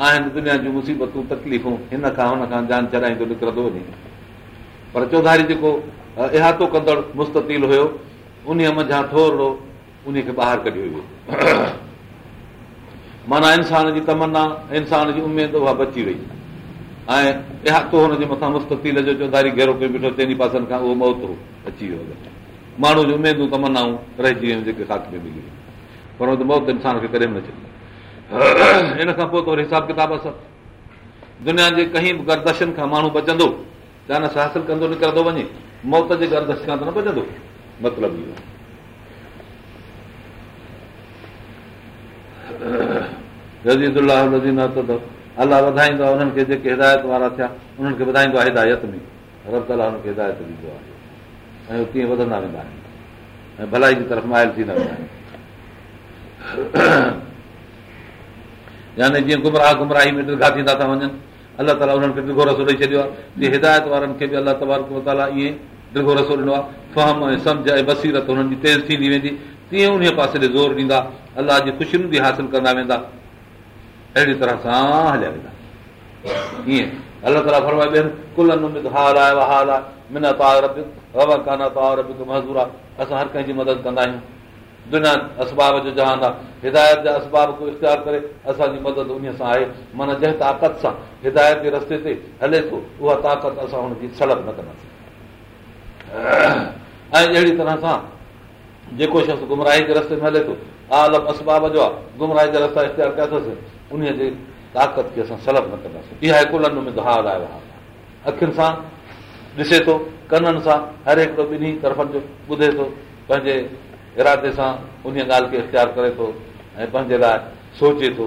आहिनि दुनिया जूं मुसीबतूं तकलीफ़ूं हिन खां हुन खां जान चढ़ाईंदो निकिरंदो वञे पर चौधारी जेको इहातो कंदड़ मुस्ततील हुयो उन मंझां थोरो उन खे ॿाहिरि कढियो वियो माना इंसान जी तमना इंसान जी उमेद उहा बची वई ऐं इहातो हुनजे मथां मुस्ततील जो चौधारी घेरो कयो बीठो तंहिंजी पासनि खां उहो मौत हो अची वियो माण्हू जूं उमेदूं तमनाऊं रहिजी वियूं जेके साथ में मिली वियूं पर मौत इंसान खे कॾहिं बि न छॾियो इन खां पोइ त हिसाब किताब दुनिया जे कई बि गर्दशनि खां माण्हू बचंदो चानस कंदो निकिरंदो वञे मौत जे गर्दश खां त न बचंदो मतिलबु अलाह खे जेके हिदायत वारा थिया उन्हनि खे हिदायत में याने जीअं गुमराह गुमराही में दिला थींदा था वञनि अलाह ताला उन्हनि खे दिलो रसो ॾेई छॾियो आहे जीअं हिदायत वारनि खे बि अलाह तबारक ताला ईअं रसो ॾिनो आहे फहम ऐं सम्झ ऐं बसीरत हुननि जी तेज़ थींदी वेंदी तीअं उन पासे ते ज़ोर ॾींदा अलाह जी ख़ुशियूं बि हासिल कंदा वेंदा अहिड़ी तरह सां हलिया वेंदा ईअं अलाह ताला फरमाए हाल हाल आहे आहे आहे मिना तार मज़दूर असां हर कंहिंजी मदद कंदा आहियूं दुनिया असबाब जो जहान आहे हिदायत जा असबाब को इख़्तियार करे असांजी मदद उन सां आहे माना जंहिं ताक़त सां हिदायत जे रस्ते ते हले थो उहा ताक़त असां हुनजी सलभ न कंदासीं ऐं अहिड़ी तरह सां जेको शख़्स गुमराही जे रस्ते में हले थो आलम असबाब जो आहे गुमराही जा रस्ता इस्तेहार कयोसीं उन जे ताक़त खे असां सलब न कंदासीं इहा कुलनि में हाल आयो आहे अखियुनि सां ॾिसे थो कननि सां हर हिकड़ो ॿिन्ही तरफ़नि जो ॿुधे थो पंहिंजे इरादे सां उन ॻाल्हि खे इख़्तियार करे थो ऐं पंहिंजे लाइ सोचे थो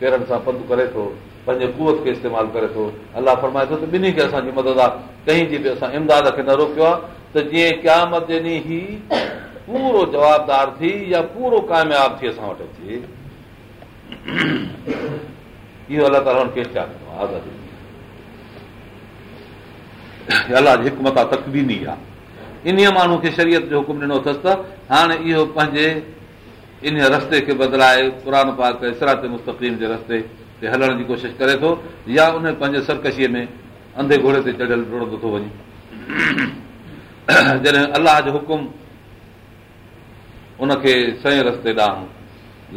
पेरनि सां पंधु करे थो पंहिंजे कुवत खे इस्तेमालु करे थो अलाह फरमाए थो त ॿिन्ही खे असांजी मदद आहे कंहिं जी बि असां इमदाद खे न रोकियो आहे त जीअं क़यामत जे ॾींहुं मतनी पूरो जवाबदार थी या पूरो कामयाब थी असां वटि अचे इहो अलाह ताला हुनखे इख़्तियार कंदो आहे आज़ादी अलाह जी हिकमत आहे तकबीनी आहे इन माण्हू खे शरीयत जो हुकुम ॾिनो अथसि त हाणे इहो पंहिंजे इन रस्ते खे बदिलाए क़ुरान मुस्तक़ीम जे रस्ते ते हलण जी कोशिशि करे थो या उन पंहिंजे सरकशीअ में अंधे घोड़े ते चढ़ियल रुड़ंदो थो वञे जॾहिं अलाह जो हुकुम उनखे खे सए रस्ते ॾांहुं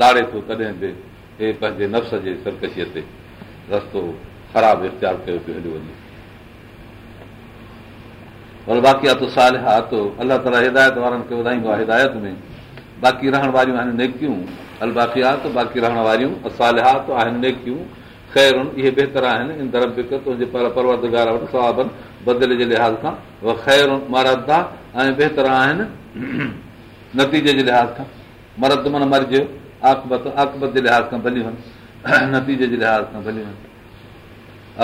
लाड़े थो तॾहिं बि हे पंहिंजे नफ़्स जे सरकशीअ ते रस्तो ख़राबु इख़्तियार कयो पियो हलियो वञे अल बाक़ी आहे त सालिहा अलाह ताला हिदायत वारनि खे हिदायत में बाक़ी बहितर आहिनि बहितर आहिनि नतीजे जे लिहाज़ खां मरद मर्ज आकबत जे लिहाज़ खां भलियूं नतीजे जे लिहाज़ खां भलियूं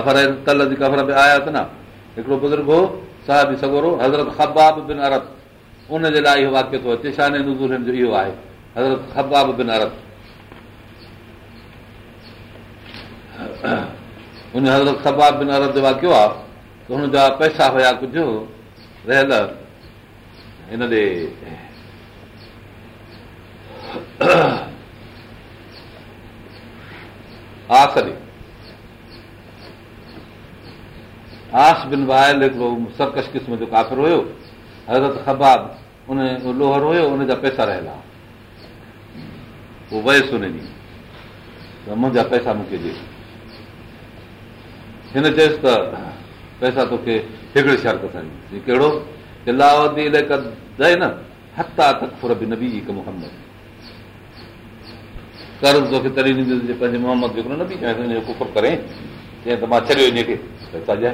अफर त न हिकिड़ो बुज़ुर्ग साहिबी सगोरो हज़रत ख़बाब बिन अरब उनजे लाइ इहो वाकियो थो अचे हज़रत ख़बाब बिन अरत उन हज़रत ख़बाब बिन अरत जो वाक़ियो आहे त हुन जा पैसा हुया कुझु रहियल हिन ॾे आख़िरी आश बिन वायल हिकिड़ो सरकश क़िस्म जो काफ़िर हुयो हज़रत ख़बाब उन लोहर हुयो उनजा पैसा रहियल उहो वयसि ॾींहुं त मुंहिंजा पैसा मूंखे ॾे हिन चयुसि त पैसा तोखे हिकिड़े शर्त सां ॾे कहिड़ो इलाही मुहम्मद कर्ज़ तोखे तॾहिं तरी पंहिंजे मोहम्मद करे त मां छॾियो इनखे पैसा ॾियां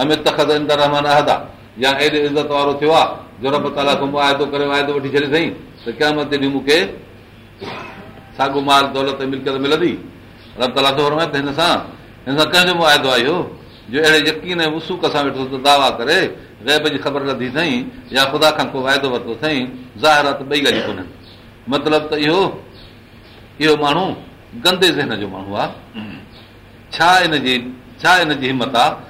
इज़त वारो थियो आहे साईं ॾींहुं साॻो माल दौलतो आहे इहो अहिड़े यकीन उसूक सां वेठो दावा करे रैब जी ख़बर नथी सही या ख़ुदा खां को वाइदो वरतो साईं मतिलब त इहो इहो माण्हू गंदे ज़हन जो माण्हू आहे छा इन जी हिमत आहे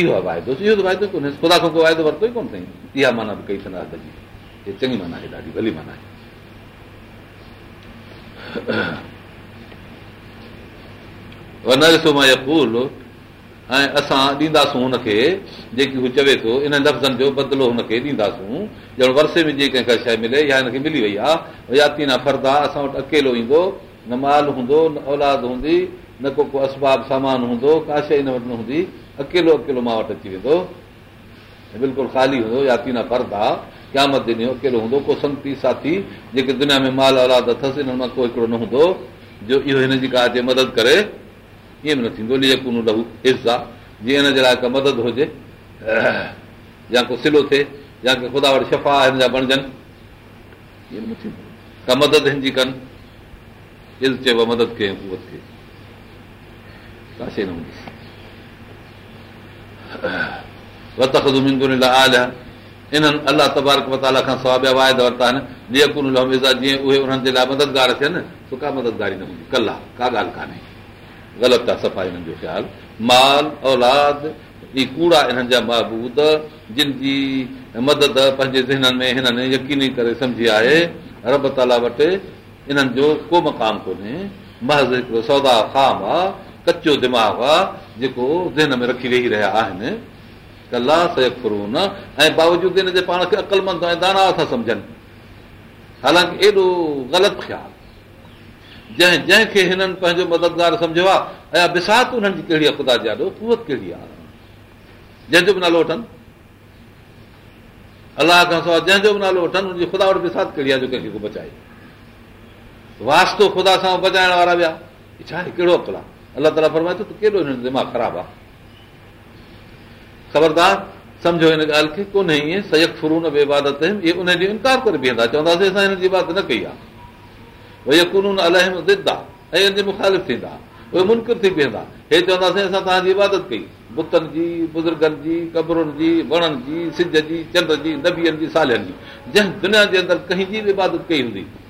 इहो आहे वाइदो इहो कोन्हे ख़ुदा वरितो ई कोन अथई इहा माना जेकी हू चवे थो इन लफ़्ज़नि जो बदिलो हुनखे वरसे में जीअं मिले या हिनखे मिली वई आहे या तीना अकेलो ईंदो न माल हूंदो न औलाद हूंदी न को को असबाब सामान हूंदो का शइ न हूंदी अकेलो मां वट अची वेंदो बिल्कुलु ख़ाली हूंदो या थीदा हूंदो को संगती साथी जेके दुनिया में माल औलाद अथसि हिन मां को हिकिड़ो न हूंदो जो इहो हिन जी का अचे मदद करे ईअं बि न थींदो हिसा जीअं हिन जे लाइ का मदद हुजे या को सिलो थे या ख़ुदा वटि शफ़ा हिन जा बणजनि का मदद हिनजी कनि हि मदद कयूं का शइ न हूंदी वरिता आहिनि कला का ॻाल्हि कान्हे ग़लति माल औलाद ई कूड़ा इन्हनि जा महबूद जिन जी मदद पंहिंजे ज़हननि में हिननि यकीनी करे सम्झी आहे रब ताला वटि इन्हनि जो को मक़ाम कोन्हे कचो दिमाग़ आहे जेको ज़हन में रखी वेही रहिया आहिनि ऐं बावजूद हिन पाण खे अकलमंद ऐं दाना था सम्झनि हालांकि एॾो ग़लति ख़्यालु जंहिं जंहिंखे हिननि पंहिंजो मददगार सम्झो आहे ऐं बिसात जी कहिड़ी आहे ख़ुदा जी आॾो कुवत कहिड़ी आहे जंहिंजो बि नालो वठनि अलाह खां सवाइ जंहिंजो बि नालो वठनि हुनजी ख़ुदा वटि बिसात कहिड़ी आहे जो कंहिंखे को बचाए वास्तो ख़ुदा सां बचाइण वारा विया छा आहे कहिड़ो अकल आहे अलाह ताला फरमाए थो त केॾो हिन जो दिमाग़ ख़राबु आहे ख़बरदार सम्झो हिन ॻाल्हि खे कोन्हे ईअं सयक फुरून बि इबादत आहिनि इहे उन जो इनकार करे बीहंदा चवंदासीं असां हिन जी इबादत न कई आहे भई कुनून अलाहम ज़िद आहे ऐं हिन जे मुखालिफ़ थींदा उहे मुनकिर थी बीहंदा हे चवंदासीं असां तव्हांजी इबादत कई बुतनि जी बुज़ुर्गनि जी कबरुनि जी वणनि जी सिज जी चंड जी नबीअनि जी सालनि जी जंहिं दुनिया जे अंदरि कंहिंजी बि इबादत कई हूंदी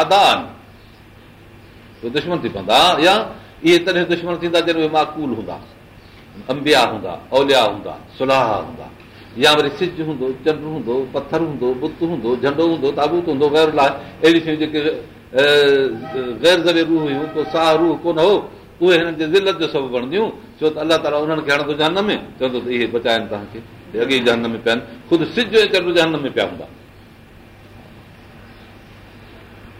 आदान दुश्मन थी पवंदा या इहे तॾहिं दुश्मन थींदा जॾहिं उहे माकूल हूंदा अंबिया हूंदा ओलिया हूंदा सुलाह हूंदा या वरी सिज हूंदो चंड हूंदो पथर हूंदो बुत हूंदो झंडो हूंदो ताबूत हूंदो गैर लाइ अहिड़ी शयूं जेके गैर ज़रे रूह हुयूं को साह रूह कोन हो उहे हिननि जे ज़िलत जो सभु बणंदियूं छो त अलाह ताला उन्हनि खे हाणे जान में चवंदो त इहे बचाइनि तव्हांखे अॻे जान में पिया आहिनि ख़ुदि सिज ऐं चंड जान में पिया हूंदा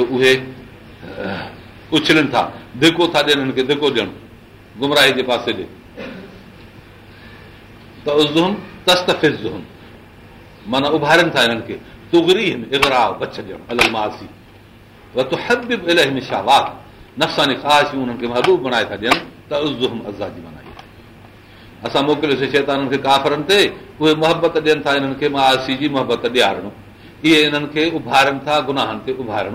उछलनि था धिको था ॾियनि हुनखे धिको ॾियणु गुमराही जे पासे ॾे त उन माना उभारनि था महबूब बणाए था ॾियनि त उसा असां मोकिलियोसीं शैताननि खे काफ़रनि ते उहे मोहबत ॾियनि था हिननि खे मासी जी मोहबत ॾियारण इहे हिननि खे उभारनि था गुनाहनि ते उभारण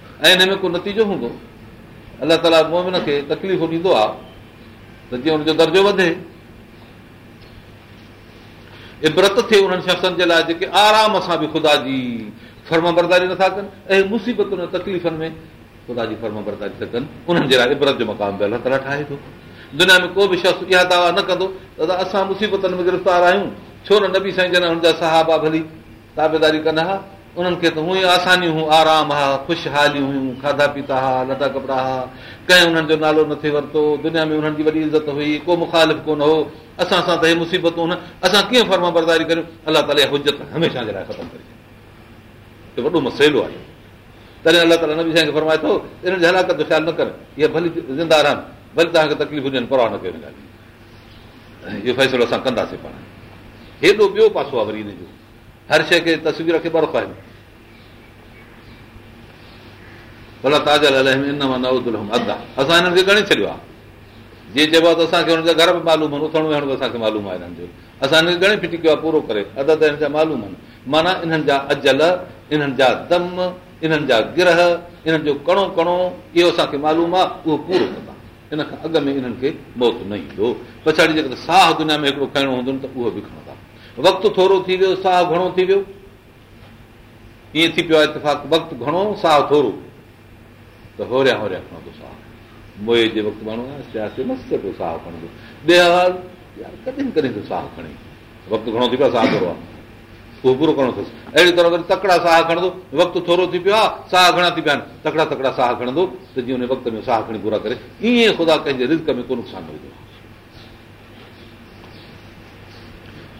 ऐं हिन में को नतीजो हूंदो अलाह ताला मोमिन खे तकलीफ़ ॾींदो आहे त जीअं हुनजो दर्जो वधे इबरत थिए उन्हनि शख़्सनि जे लाइ जेके आराम सां बि ख़ुदा जी फर्म बरदारी नथा कनि ऐं मुसीबतुनि तकलीफ़ुनि में ख़ुदा जी फर्म बरदारी था कनि उन्हनि जे लाइ इबरत जो मक़ाम बि अलाह ताला ठाहे थो दुनिया में को बि शख़्स इहा दावा न कंदो दादा असां मुसीबतनि में गिरफ़्तार आहियूं छो न नबी साईं जॾहिं हुनजा साहिबा भली ताबेदारी कनि हा उन्हनि खे त हुअं ई आसानी हुयूं आराम हा ख़ुशहाली हुयूं खाधा पीता हा लॾा कपिड़ा हा कंहिं उन्हनि जो नालो न थिए वरितो दुनिया में हुननि जी वॾी इज़त हुई को मुखालिफ़ कोन हो असां सां त हे मुसीबतूं न असां कीअं फर्मा बरदारी करियूं अलाह ताला हुजत हमेशह जे लाइ ख़तमु करे छॾियो वॾो मसइलो आहे तॾहिं अलाह ताला न बि असांखे फरमाए थो इन जो ख़्यालु न इहे भली ज़िंदा रहनि भली तव्हांखे तकलीफ़ हुजनि परवाह न कयो इहो फ़ैसिलो असां कंदासीं पाण हेॾो ॿियो पासो आहे वरी हिन जो हर शइ खे तस्वीर खे बर्फ़ आहे भला ताज़ल अदा असां हिननि खे गणे छॾियो आहे जीअं चइबो आहे त असांखे असांखे हुनजा घर बि बि मालूम आहिनि वेहण मालूम आहे हिननि जो असां हिनखे गणी फिटी कयो आहे पूरो करे अदा त हिन जा मालूम आहिनि माना इन्हनि जा अजल इन्हनि जा दम इन्हनि जा गिरह इन्हनि जो कणो कणो इहो असांखे मालूम आहे उहो पूरो कंदा इन खां अॻु में इन्हनि खे मौत न ईंदो पछाड़ी जेकॾहिं साह दुनिया में हिकिड़ो खणणो हूंदो त उहो बि खणंदा वक़्तु थोरो थी वियो साहु घणो थी वियो ईअं थी पियो आहे इतफ़ाक़ वक़्तु घणो साहु थोरो त होरिया होरिया खणंदो साहु मोए जे वक़्तु माण्हू आहे मस्तु पियो साहु खणंदो यार कॾहिं कॾहिं थो साहु खणे वक़्तु घणो थी पियो आहे साहु थोरो आहे उहो पूरो करिणो अथसि अहिड़ी तरह अगरि तकिड़ा साहु खणंदो वक़्तु थोरो थी पियो आहे साह घणा थी पिया आहिनि तकिड़ा तकिड़ा साहु खणंदो त जीअं हुन वक़्त में साहु खणी पूरा करे ईअं ख़ुदा कंहिंजे रिज़ में को नुक़सानु न हुजे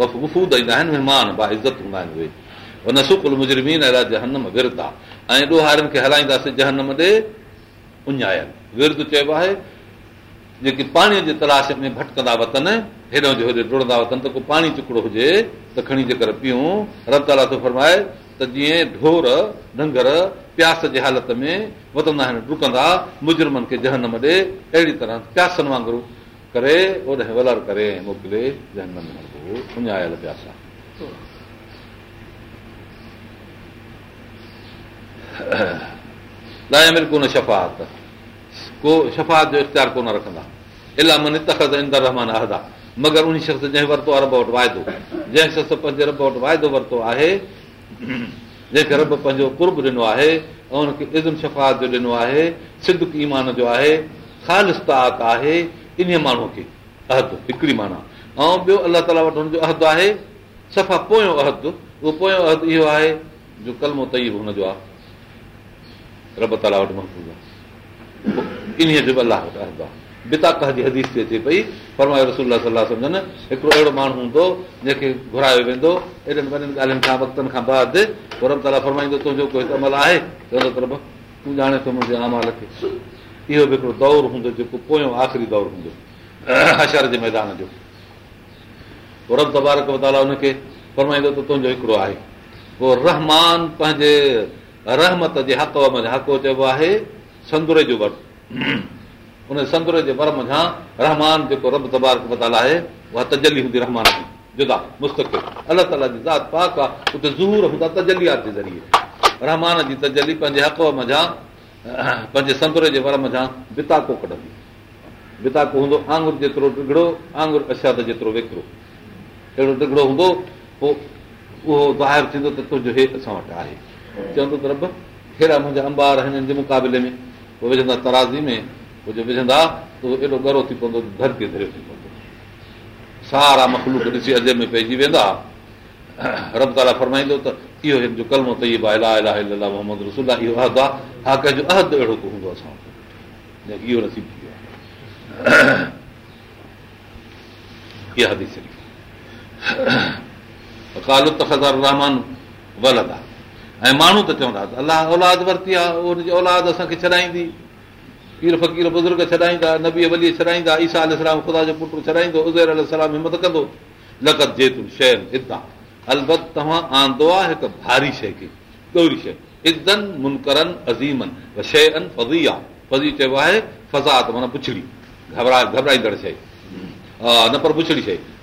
वफ़ वफ़ू ॾईंदा आहिनि महिमान हूंदा आहिनि मुजरमीन जहनम विरद आहे ऐं ॾोहारनि खे हलाईंदासीं जहनम ॾे उञायल विरद चइबो आहे जेकी पाणीअ जे तलाश में भटकंदा वतनि हेॾो त को पाणी चुकड़ो हुजे त खणी करे पीऊं रब ताला थो फरमाए त जीअं ढोर ढंगर प्यास जे हालत में वधंदा आहिनि डुकंदा मुजरमनि खे जहनम ॾे अहिड़ी तरह प्यासनि वांगुरु करे वलर करे मोकिले जहनम शफ़ात जो इख़्तियार कोन रखंदा इलाम जंहिं शख़्स वाइदो वरितो आहे जंहिंखे रब पंहिंजो कुर्ब ॾिनो आहे इज़म ॾिनो आहे सिद्धक ईमान जो आहे ख़ाला आहे इन माण्हूअ खे अहद हिकिड़ी माना ऐं ॿियो अलाह ताला वटि अहदु आहे सफ़ा पोयों अहदु उहो पोयों अहदु इहो आहे जो कलमो हुनजो आहे जंहिंखे घुरायो वेंदो वॾनि ॻाल्हियुनि खां ताला फरमाईंदो तुंहिंजो को हिकु अमल आहे मुंहिंजे अमाल खे इहो बि हिकिड़ो दौरु हूंदो जेको पोयों आख़िरी दौरु हूंदो हशर जे मैदान जो रब दबारक बदाला हुनखे फरमाईंदो त तुंहिंजो हिकिड़ो आहे पोइ रहमान पंहिंजे रहमत जे हक़ वम हक़ो चइबो आहे संदुरे जो उन संदुरे जे वरमां रहमान जेको रब बदाला आहे उहा तजली हूंदी रहमान जी जुदा मुस्तक़िल अलाह ताला जी ज़ात पाक आहे उते ज़ूर हूंदा तजलियात जे ज़रिए रहमान जी तजली पंहिंजे हक़ वम पंहिंजे संदुरे जे वरम जा बिताको कढंदी बिताको हूंदो आंगुर जेतिरो बिगड़ो आंगुर अशाद जेतिरो विकिरो अहिड़ो टिगड़ो हूंदो पोइ उहो ज़ाहिर थींदो त कुझु असां वटि आहे चवंदो त मुंहिंजा मुक़ाबले में तराज़ी में विझंदा त एॾो गरो थी पवंदो धरती सारा मखलूक ॾिसी अजे में पइजी वेंदा रब ताला फरमाईंदो त इहो मोहम्मद रसूल इहो अहद आहे हा कंहिंजो अहद अहिड़ो को हूंदो इहो हदी थींदो ऐं माण्हू त चवंदा अलाह औलाद वरिती आहे छॾाईंदी फकीर बुज़ुर्ग छॾाईंदा नबी वली छॾाईंदा ईसा जो पुटु हिमत कंदो लकत तूं शइ अलबत तव्हां आंदो आहे हिकु भारी शइ माना पुछड़ी शइातीरा घबराईंदड़ शइ न पर पुछड़ी शइ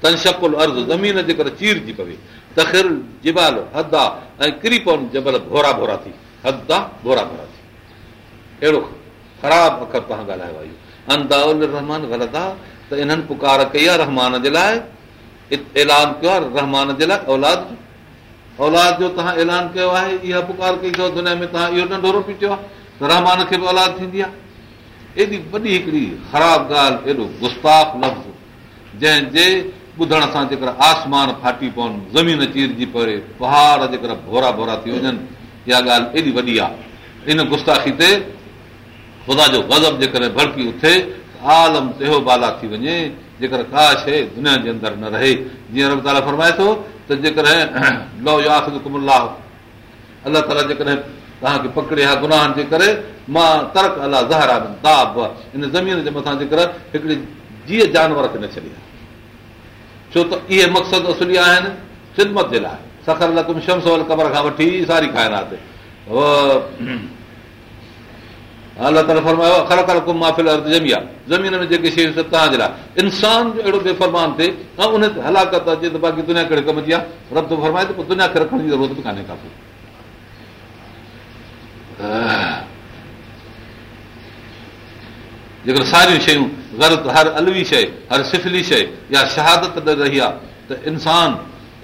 ऐलान कयो आहे रहमान जे लाइ औलाद जो औलाद जो तव्हां ऐलान कयो आहे इहा पुकार कई अथव दुनिया में तव्हां इहो नंढो रोपी चयो आहे रहमान खे बि औलाद थींदी आहे एॾी वॾी हिकिड़ी ख़राबु जंहिंजे ॿुधण सां जेकर आसमान फाटी पवनि ज़मीन चीरजी पवे पहाड़ जेकर भोरा भोरा थी वञनि इहा ॻाल्हि एॾी वॾी आहे इन गुस्ताखी ते ख़ुदा जो गज़ब जेकॾहिं भड़की उथे आलम तेहो बाला थी वञे जेकर का शइ दुनिया जे अंदरि न रहे जीअं रब ताला फरमाए थो त जेकॾहिं लो अलाह ताला जेकॾहिं तव्हांखे पकड़े हा गुनाहनि जे करे मां तर्क अला ज़हरा ताब इन ज़मीन जे मथां जेकर हिकिड़ी जीअ जानवर खे न छॾी हा छो त इहे मक़सदु असली आहिनि ख़िदमत जे लाइ सखर लकुम कमर खां वठी सारी अलाह फरमायो खाइण जमी आहे ज़मीन में जेके शयूं तव्हांजे लाइ इंसान जो अहिड़ो बेफ़रमान थिए ऐं उन ते हलाकत अचे त बाक़ी दुनिया कहिड़े कम जी आहे रब् फरमाए त पोइ दुनिया खे रखण जी ज़रूरत बि कान्हे का पोइ जेकर सारियूं शयूं ग़लति हर अलवी शइ हर सिफली शइ या शहादत न रही आहे त इंसान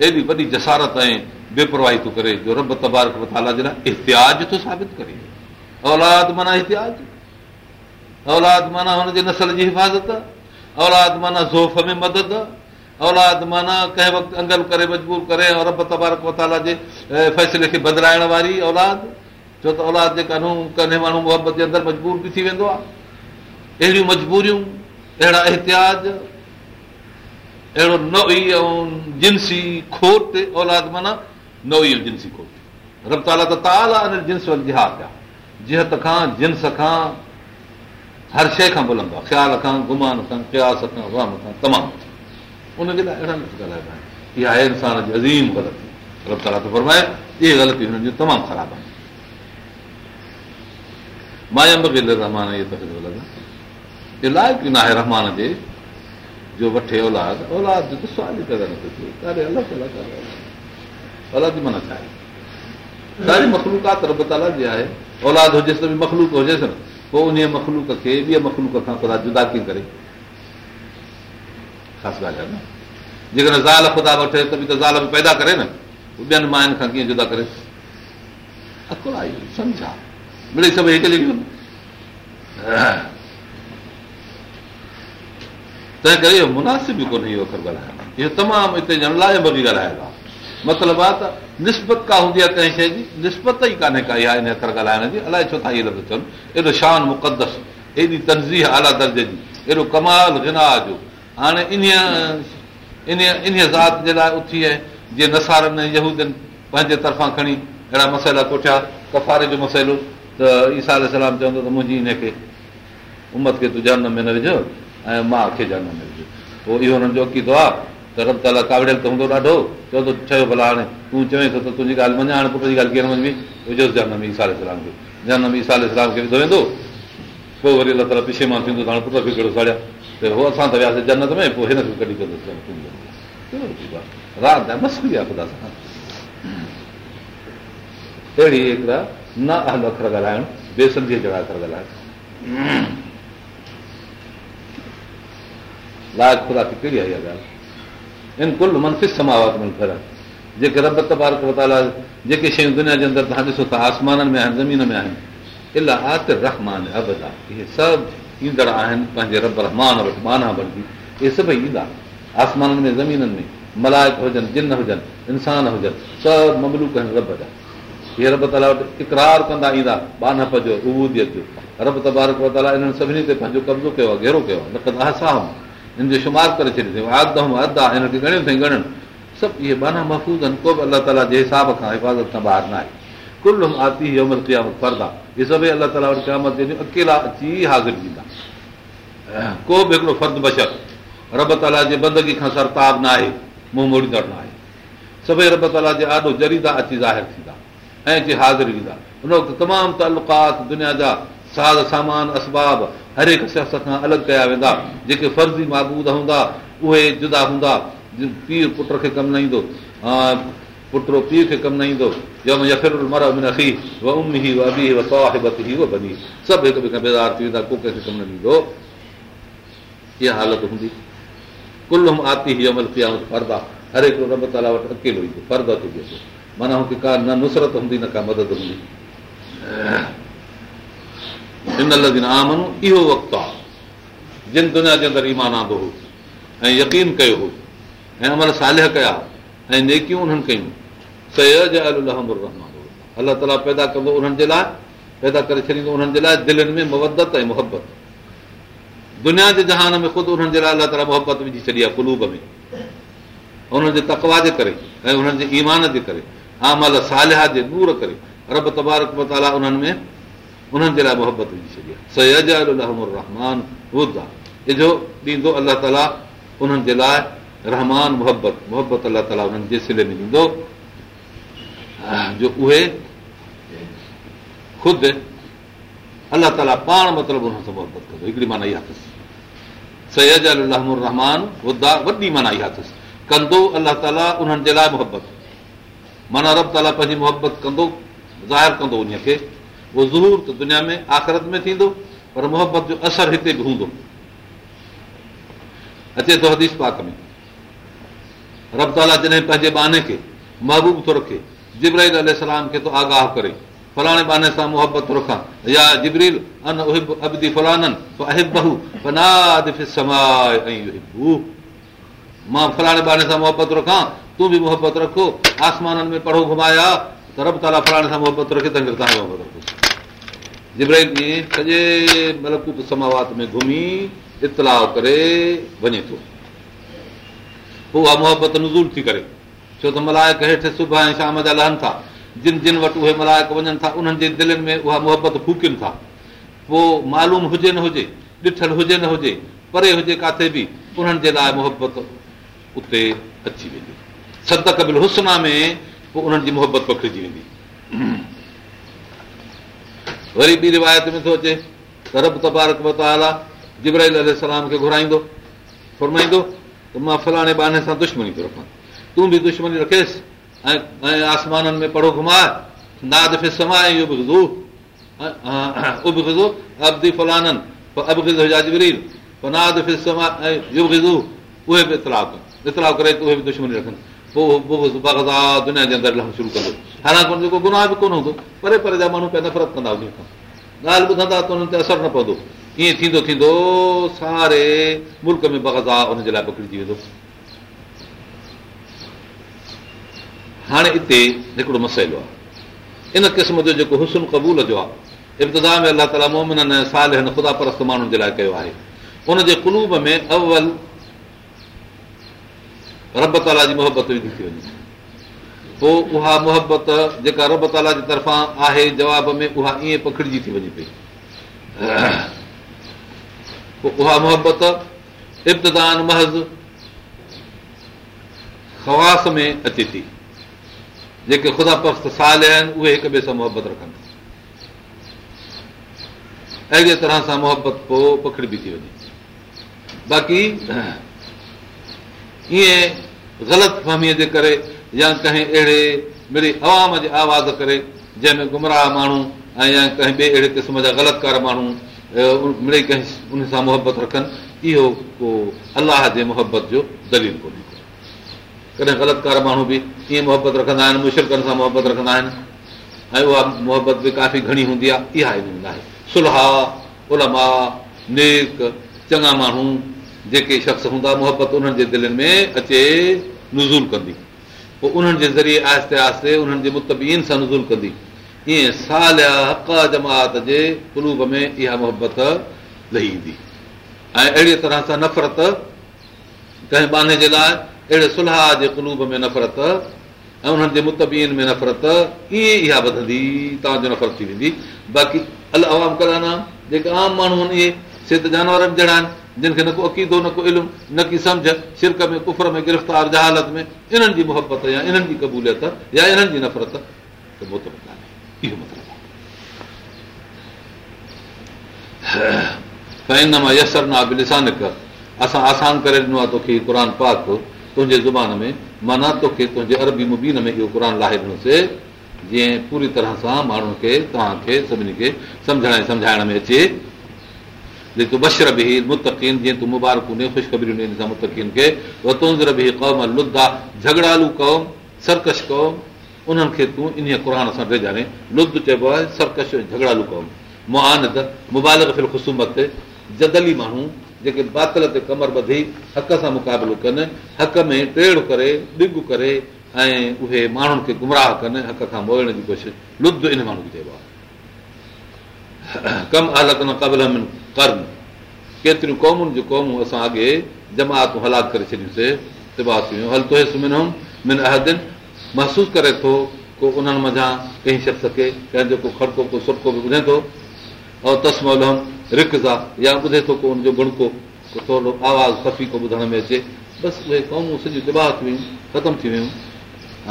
एॾी वॾी जसारत ऐं बेपरवाही थो करे जो रब तबारक मताला जे लाइ इहतियाज थो साबित करे औलाद माना इहतियाज औलाद माना हुनजे नसल जी हिफ़ाज़त औलाद माना ज़ोफ़ में मदद औलाद माना कंहिं वक़्तु अंगल करे मजबूर करे ऐं रब तबारक मताला जे फ़ैसिले खे बदिलाइण वारी औलाद छो त औलाद जेका कने माण्हू मुहबत जे अंदरि मजबूर बि थी वेंदो आहे अहिड़ियूं मजबूरियूं अहिड़ा एहतियात अहिड़ो नई ऐं खोट औलाद माना नव ई ऐं जिनसी जिन्स वल जिहा पिया जिहत खां जिन्स खां हर शइ खां बुलंदो आहे ख़्याल खां गुमान खां प्यास खां वाम खां तमामु उनजे लाइ अहिड़ा ॻाल्हाइबा आहिनि इहा आहे इंसान जी अज़ीम ग़लती रब ताला त फरमाए इहे ग़लतियूं हिननि जूं तमामु ख़राबु आहिनि इहे तकलीफ़ जुदा कीअं करे ख़ासि ॻाल्हि आहे न जेकॾहिं ज़ाल ख़ुदा वठे त बि त ज़ाल बि पैदा करे न ॿियनि माइनि खां कीअं जुदा करे तंहिं करे इहो मुनासिब ई कोन्हे इहो ॻाल्हाइणु इहो तमामु हिते ॼण लाइ बि ॻाल्हायल आहे मतिलबु आहे त निस्बत का हूंदी आहे कंहिं शइ जी निस्बत ई कान्हे का इहा इन अथर ॻाल्हाइण जी अलाए छो था इहे लफ़्ज़ चवनि एॾो शान मुक़दस एॾी तनज़ीह आला दर्जे जी एॾो कमाल गिना जो हाणे इन इन इन ज़ात जे लाइ उथी आहे जीअं नसारनि ऐं पंहिंजे तरफ़ां खणी अहिड़ा मसइला कोठिया कफ़ारे जो मसइलो त ईसा सलाम चवंदो त मुंहिंजी इनखे उमत खे तुंहिंजान में न विझो ऐं मां अखे जा न विझो पोइ इहो हुननि जो अकीदो आहे त रब ताला कावड़ियल कंदो ॾाढो चओ त चयो भला हाणे तूं चवे थो त तुंहिंजी ॻाल्हि मञा हाणे पुट जी ॻाल्हि कीअं वञिबी विझोसि जनम ई साल इस्लाम खे जनम ई साल इस्लाम खे विधो वेंदो पोइ वरी अलाह ताला पिछे मां थींदो त हाणे पुट खे कहिड़ो साड़िया त उहो असां त वियासीं जनत में पोइ हिनखे कॾहिं मस्त अहिड़ी हिकिड़ा न अखर ॻाल्हाइणु बेसिंधीअ जहिड़ा अखर ॻाल्हाइणु लाइक़ुराक कहिड़ी आहे ॻाल्हि इन कुल मनसिक समावात जेके रब तबारक करा जेके शयूं दुनिया जे अंदरि तव्हां ॾिसो था आसमाननि में आहिनि ज़मीन में आहिनि इलाह रहमान अबदा इहे सभु ईंदड़ आहिनि पंहिंजे रब रहमान वटि माना रबरान इहे सभई ईंदा आसमाननि में ज़मीननि में मलायक हुजनि जिन हुजनि इंसान हुजनि सभु ममलूक आहिनि रब जा इहे रब ताला वटि इकरार कंदा ईंदा बानप जो उबूदीअ जो रब तबारक तबारकाला इन्हनि सभिनी ते पंहिंजो कब्ज़ो कयो आहे घेरो कयो आहे न कंदा असां हिन जो शुमार करे छॾियो सभु महफ़ूज़ आहिनि को बि अलाह ताला जे हिसाब सां हिफ़ाज़त सां ॿाहिरि न आहे सभई अलाह अची हाज़िरी वेंदा को बि हिकिड़ो फर्द बशर रब ताला जे बंदगी खां सर्तार न आहे मूंंदड़ न आहे सभई रब ताला जे आॾो जरीदा अची ज़ाहिर थींदा ऐं अची हाज़िरी वेंदा हुन वक़्तु तमामु तालुकात साध सामान असबाब हर हिकु खां अलॻि कया वेंदा जेके फर्ज़ी माबूद हूंदा उहे जुदा हूंदा पीउ पुट खे कमु न ईंदो पुट पीउ खे कमु न ईंदो इहा हालत हूंदी कुल आरती अमल कयादा ई माना का न नुसरत हूंदी न का मदद हूंदी जिन दुनिया जे अंदरि ईमान आंदो हो ऐं यकीन कयो हो ऐं अमल सालिया कया ऐं नेकियूं दिलनि में मुहबत ऐं मुहबत दुनिया जे जहान में ख़ुदि अलाह मुहबत विझी छॾी आहे कुलूब में उन्हनि जे तकवा जे करे ऐं उन्हनि जे ईमान जे करे आमल सालिहा जे दूर करे रब तबारक उन्हनि में उन्हनि जे लाइ मुहबत मोहबत हुजे सघे सैदल रहमान ॾींदो अलाह ताला उन्हनि जे लाइ रहमान मुहबत मुहबत अलाह ताला उन्हनि जे सिले में ॾींदो जो उहे ख़ुदि अलाह ताला पाण मतिलबु उन्हनि सां मुहबत कंदो हिकिड़ी माना इहा अथसि सैद अल रहमान ख़ुदा वॾी माना इहा अथसि कंदो अलाह ताला उन्हनि जे लाइ मुहबत माना रब ताला पंहिंजी मुहबत कंदो ज़ाहिर कंदो उनखे दुनिया में आख़िर में थींदो पर मुहबत जो असर हिते बि हूंदो अचे पंहिंजे बाने खे महबूब थो रखे आगाह करे मां फलाणे बाने सां मुहबत रखां तूं बि मुहबत रखो आसमाननि में पढ़ो घुमाया त रब ताला फलाणे सां मुहबत रखो जिब्राहिम ईअं सॼे समावात में घुमी इतलाउ करे वञे थो पोइ उहा मुहबत नज़ूल थी करे छो त मलायक हेठि सुबुह ऐं शाम जा लहनि था जिन जिन वटि उहे मलायक वञनि था उन्हनि जे दिलनि में उहा मुहबत फूकनि था पोइ मालूम हुजे न हुजे ॾिठल हुजे न हुजे परे हुजे किथे बि उन्हनि जे लाइ मुहबत उते अची वेंदी सद कबिल हुसना में पोइ उन्हनि जी मुहबत पखिड़िजी वेंदी वरी ॿी रिवायत में थो अचे त रब तबारत मतालब्राम खे घुराईंदो फुरमाईंदो त मां फलाणे बाने सां दुश्मनी थो रखां तूं बि दुश्मनी रखेसि ऐं आसमाननि में पढ़ो घुमाए बि इतलाउ कनि इतलाउ करे उहे बि दुश्मनी रखनि पोइ दुनिया जे अंदरि शुरू कंदो हालांकि जेको गुनाह बि कोन हूंदो परे परे जा माण्हू पिया नफ़रत कंदा हुजनि खां ॻाल्हि ॿुधंदा त हुननि ते असरु न पवंदो ईअं थींदो थींदो सारे मुल्क में बग़ज़ा हुनजे लाइ पकड़िजी वेंदो हाणे हिते हिकिड़ो मसइलो आहे इन क़िस्म जो जेको हुसन क़बूल जो आहे इब्तिदा में अलाह ताला मोमिन साल हिन ख़ुदा परस्त माण्हुनि जे लाइ कयो आहे हुनजे कुलूब में अवल रब ताला जी मोहबत ईंदी थी वञे पोइ उहा मुहबत जेका रब ताला जे तरफ़ां आहे जवाब में उहा ईअं पखिड़िजी थी वञे पई पोइ उहा मुहबत इब्तदान महज़ ख़वास में अचे थी जेके ख़ुदा पख़्त साल आहिनि उहे हिक ॿिए सां मुहबत रखनि था अहिड़े तरह सां मुहबत पोइ पखिड़िबी थी वञे बाक़ी कीअं ग़लति फहमीअ जे करे या कंहिं अहिड़े मिड़ी आवाम जे आवाज़ करे जंहिंमें गुमराह माण्हू ऐं या कंहिं ॿिए अहिड़े क़िस्म जा ग़लति कार माण्हू मिड़ी कंहिं उन सां मुहबत रखनि इहो को अलाह जे मुहबत जो दलील कोन्हे कॾहिं ग़लति कार माण्हू बि कीअं मुहबत रखंदा आहिनि मुशरकनि सां मुहबत रखंदा आहिनि ऐं उहा मुहबत बि काफ़ी घणी हूंदी आहे इहा आहे सुलहा उलमा नेक चङा माण्हू जेके शख़्स हूंदा मुहबत उन्हनि जे दिलनि में अचे कंदी पोइ उन्हनि जे ज़रिए आहिस्ते आहिस्ते उन्हनि जे मुतबीन सां कंदी ईअं साल या हक़ जमात जे कुलूब में इहा मुहबत लही ईंदी ऐं अहिड़े तरह सां नफ़रत कंहिं बाने जे लाइ अहिड़े सुला जे कुलूब में नफ़रत ऐं उन्हनि जे मुतबीन में नफ़रत ईअं इहा वधंदी तव्हांजो नफ़रत थी वेंदी बाक़ी अल जेके आम माण्हू आहिनि इहे सिध जानवर जहिड़ा आहिनि जिन खे न को अक़ीदो न को इल्मु न की सम्झ शिरक में कुफर में गिरफ़्तार जहालत में इन्हनि जी मुहबत या इन्हनि जी क़बूलियत या इन्हनि जी नफ़रत इन मां यसर न आहे कर असां आसान करे ॾिनो आहे तोखे क़ुर पाक तुंहिंजे ज़ुबान में माना तोखे तुंहिंजे अरबी मुबीन में इहो क़ुर लाहे ॾिनोसीं जीअं पूरी तरह सां माण्हुनि खे तव्हांखे सभिनी खे सम्झण ऐं सम्झाइण में अचे जेको बशर मशर बि मुतकीन जीअं तूं मुबारकूं ॾे ख़ुशबरियूं ॾे मुतकीन खे मुतकिन खे बि क़ौम लुद्दा झगड़ालू क़ौम सरकश कौम उन्हनि खे तूं इन क़ुर सां ॾिजाणे लुद्द चइबो आहे सरकश झगड़ालू क़ौम मुबालक फिल ख़ुसूमत जदली माण्हू जेके बातल ते कमर ॿधी हक़ सां मुक़ाबिलो कनि हक़ में टेड़ करे ॾिग करे ऐं उहे माण्हुनि खे गुमराह कनि हक़ खां मोइण जी कोशिशि लुद्द इन माण्हू खे चइबो आहे कम हालत न क़बल कर्म केतिरियूं क़ौमुनि जूं क़ौमूं असां अॻे जमातूं हलाक करे छॾियूंसीं तिबातियूं अहदिन महसूसु करे थो को उन्हनि मथां कंहिं शख़्स खे कंहिंजो को खड़को को सुरको बि ॿुधे थो ऐं तस्म रिक सां या ॿुधे थो को उनजो गुणको को थोरो आवाज़ु सफ़ी को ॿुधण में अचे बसि उहे क़ौमूं सॼियूं तिबातियूं ख़तम थी वियूं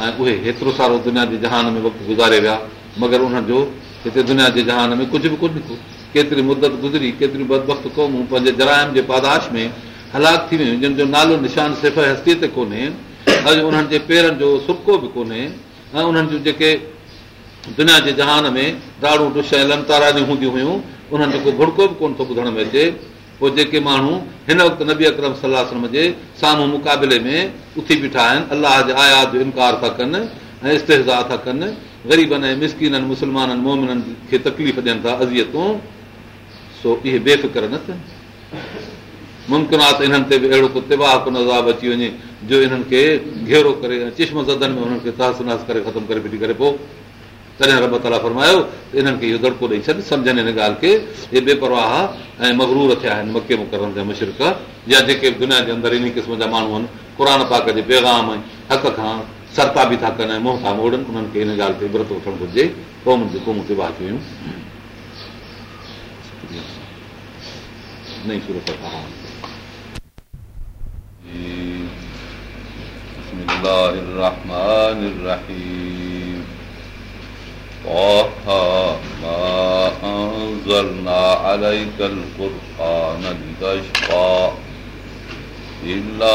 ऐं उहे हेतिरो सारो दुनिया जे जहान में वक़्तु गुज़ारे विया मगर उन्हनि जो हिते दुनिया जे जहान में कुझु बि कोन्हे को केतिरी मुदत गुज़री केतिरियूं बदबख्त क़ौमूं पंहिंजे जराइम जे पादाश में हलाक थी वियूं जंहिंजो नालो निशान सेफ हस्तीअ ते कोन्हे ऐं उन्हनि जे पेरनि जो सुड़को बि कोन्हे ऐं उन्हनि जूं जेके दुनिया जे जहान में ॾाढू दुश ऐं लमतारा हूंदियूं हुयूं उन्हनि जो को घुड़को बि कोन थो ॿुधण में अचे पोइ जेके माण्हू हिन वक़्तु नबी अकरम सलाह जे साम्हूं मुक़ाबले में उथी बीठा आहिनि अलाह जे आयात जो इनकार था कनि ऐं इस्तेज़ा था कनि ग़रीबनि ऐं मिसकिननि मुस्लमाननि मोमिननि खे तकलीफ़ ॾियनि था अज़ियतूं सो इहे बेफ़िक्र न थियनि मुमकिन अची वञे जो इन्हनि खे घेरो करे चिश्म में हुननि खे तहस करे करे ख़तमु फिटी करे पोइ तॾहिं रब ताला फरमायो त इन्हनि खे इहो दड़को ॾेई छॾ सम्झनि हिन ॻाल्हि खे इहे बेपरवाह ऐं मगरूर थिया आहिनि मके मुकरम मकेरनि ते मुशरके बि दुनिया जे अंदरि इन क़िस्म जा माण्हू आहिनि क़ुर पाक जे पैगाम हक़ खां शर्ता बि था कनि मुंहं सां मोड़नि उन्हनि खे हिन ॻाल्हि ते इबरत वठणु घुरिजे क़ौमुनि जूं क़ौमूं तिबाह थी वियूं नई सूरत إلا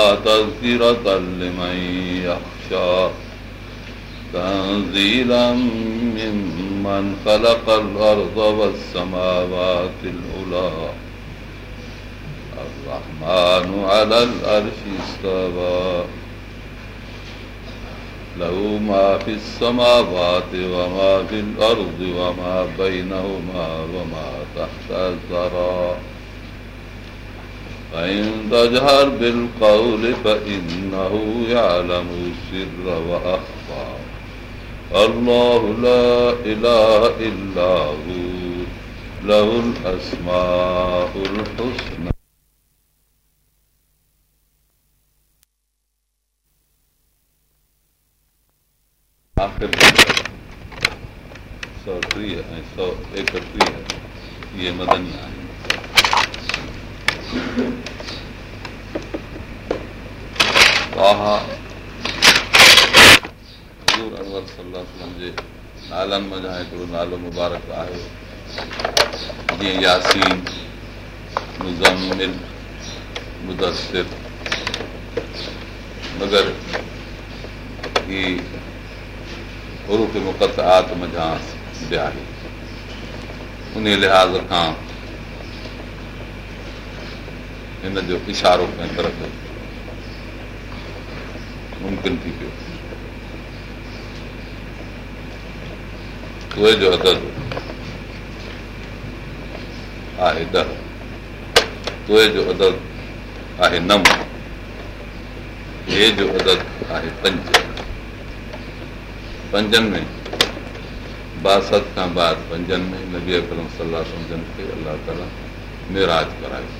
تنزيلا ممن خلق الأرض والسماوات الأولى الرحمن على الأرش استوى له ما في السماوات وما في الأرض وما بينهما وما تحت الثرى فإن تجهر بالقول فإنه يعلم السر وأخفى الله لا إله إلا هو له الأسماء الحسنى آخر سو टीह ऐं सौ یہ مدنی मदनी नालो मुबारक आहे मगर ही गुरु खे मुखत आत बि आहे उन लिहाज़ खां हिन जो इशारो कंदड़ मुमकिन थी पियो अददु आहे अददु आहे नव ॿे जो अददु आहे पंज पंजनि में बासत खां बाद पंजनि में नबीअ कर अलाह ताला निराज़ करायो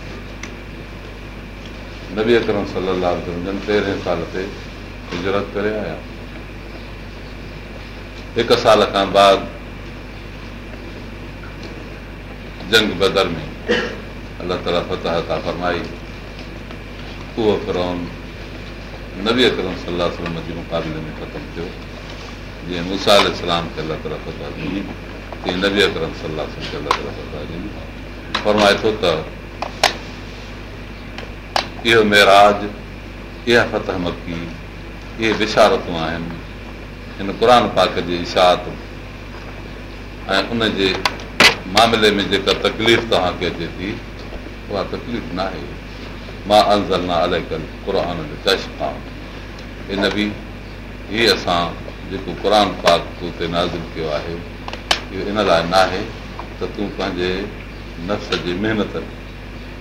नबी अकरम सलाह जन तेरहें साल ते गुजरात करे आया हिकु साल खां बाद जंग बदर में अल ताल फतह सां फरमाई उहो करोन नबी अक्रम से में ख़तमु थियो जीअं मिसाल फरमाए थो त इहो मेराज इहा फतह मकी इहे विशारतूं आहिनि हिन क़ुर पाक जे इशात ऐं उन जे मामले में जेका तकलीफ़ तव्हांखे अचे थी उहा तकलीफ़ न आहे मां अला अलॻि कल्ह क़ुर चशां इन बि हीअ असां जेको क़ुर पाक तूं ते नाज़िम कयो आहे इहो इन लाइ न आहे त तूं पंहिंजे नफ़्स जी महिनत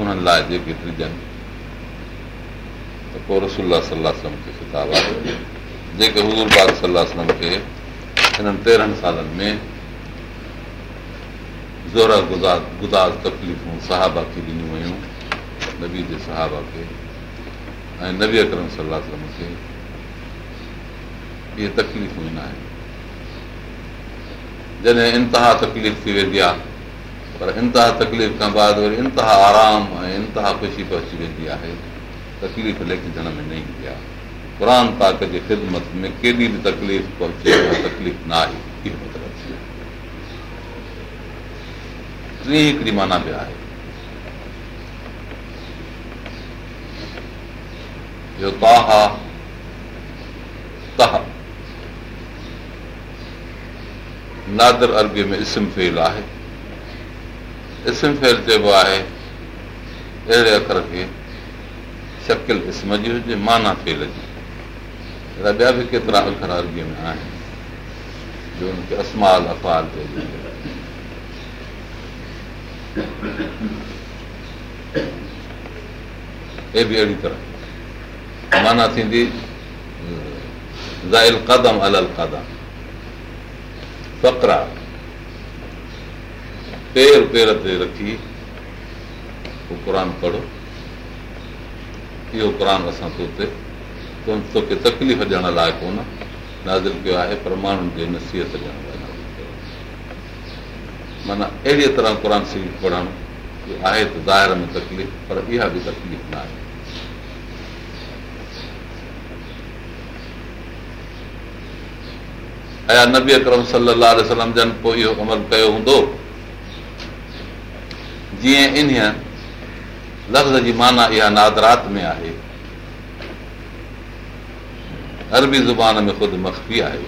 उन्हनि लाइ जेके ट्रिॼन त पोइ रसुल सलाह खे जेके रज़ूल सलाहु खे हिननि तेरहनि सालनि में ज़ोर गुज़ार सहाबा खे ॾिनियूं वयूं नबी जे साहाबा खे ऐं नबी अकरम सलाह खे इहे तकलीफ़ूं ई न आहिनि जॾहिं इंतिहा तकलीफ़ थी वेंदी आहे पर इंता तकलीफ़ खां बाद वरी इंतहा आराम ऐं इंतिहा ख़ुशी पहुची वेंदी आहे तकलीफ़ लेक में न ईंदी आहे पुरान ताक़त जे ख़िदमत में केॾी बि तकलीफ़ पहुचे न आहे टी हिकिड़ी माना बि आहे नादर अरबीअ में इस्मेल आहे इस्म इस्मेल चइबो आहे अहिड़े अखर खे शकिल इस्म जी हुजे माना फेल जी अहिड़ा ॿिया बि केतिरा अखर अर्गीअ में आहिनि जो हुनखे असमाल अफ़ाल चइजे हे बि अहिड़ी तरह माना थींदी ज़ाइल कदम अलल कदम फ़करा पेर पेर ते रखी क़ुर पढ़ो इहो क़ुर असां तो ते तोखे तकलीफ़ ॾियण लाइ कोन नाज़िल कयो आहे पर माण्हुनि खे नसीहत ॾियण लाइ माना अहिड़ीअ तरह क़ुर क़रान पढ़ण आहे त ज़ाहिर में तकलीफ़ पर इहा बि तकलीफ़ न आहे अया नबी अकरम सलम जन पोइ इहो अमल कयो हूंदो जीअं इन लफ़्ज़ जी माना इहा नादरात में आहे अरबी ज़ुबान में ख़ुदि मख़फ़ी आहे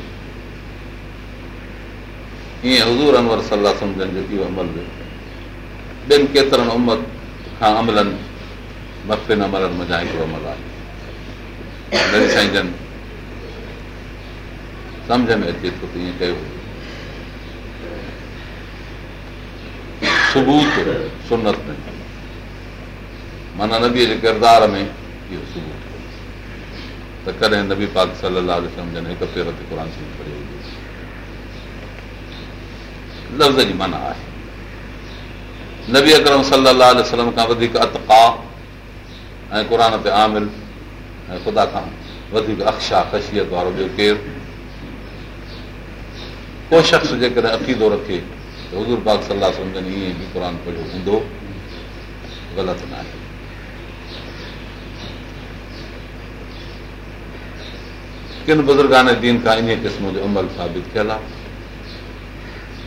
ईअं हज़ूर अनवर सलाह सम्झनि जो इहो अमल ॿियनि केतिरनि उमत खां अमलनि मर्फ़िन अमलनि मज़ा हिकिड़ो अमल आहे साईं जन सम्झ में अचे थो त ईअं कयो सबूत सुनत में माना नबीअ जे किरदार में इहो सबूत त कॾहिं नबी पाक सम्झनि हिकु पेर ते क़ुर पढ़ियो लफ़्ज़ जी माना आहे नबी अकरम सलम खां वधीक अतका ऐं क़ुर ते आमिल ऐं ख़ुदा खां वधीक अक्षा ख़शियत वारो ॿियो केरु को शख़्स जेकॾहिं अक़ीदो रखे हज़ूर पाक सलाह सम्झनि ईअं बि पढ़ियो हूंदो ग़लति न आहे किन बुज़ुर्गान दीन खां इन क़िस्म जो अमल साबित थियल आहे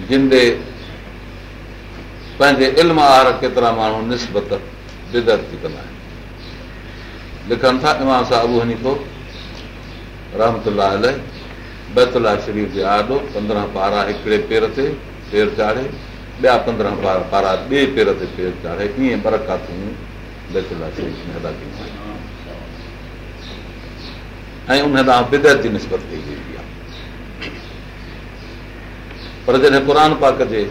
जिन ॾे पंहिंजे इल्म आर केतिरा माण्हू निस्बत बिदर थी कंदा आहिनि लिखनि था इमाम सां बि हली पोइ रहमत शरीफ़ जे आॾो पंद्रहं पारा हिकिड़े पेर ते पेर चाढ़े ॿिया पंद्रहं पारा ॿिए पेर ते पेर चाढ़े कीअं बरकातूं ऐं उन बिदत जी निस्बत कई वेंदी आहे पर जॾहिं क़ुर पाक जे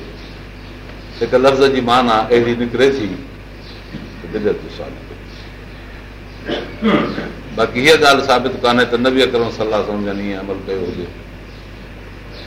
हिकु लफ़्ज़ जी माना अहिड़ी निकिरे थी बिदत जो सवाल बाक़ी हीअ ॻाल्हि साबित कान्हे त नबी अकरम सलाह सम्झनि अमल कयो हुजे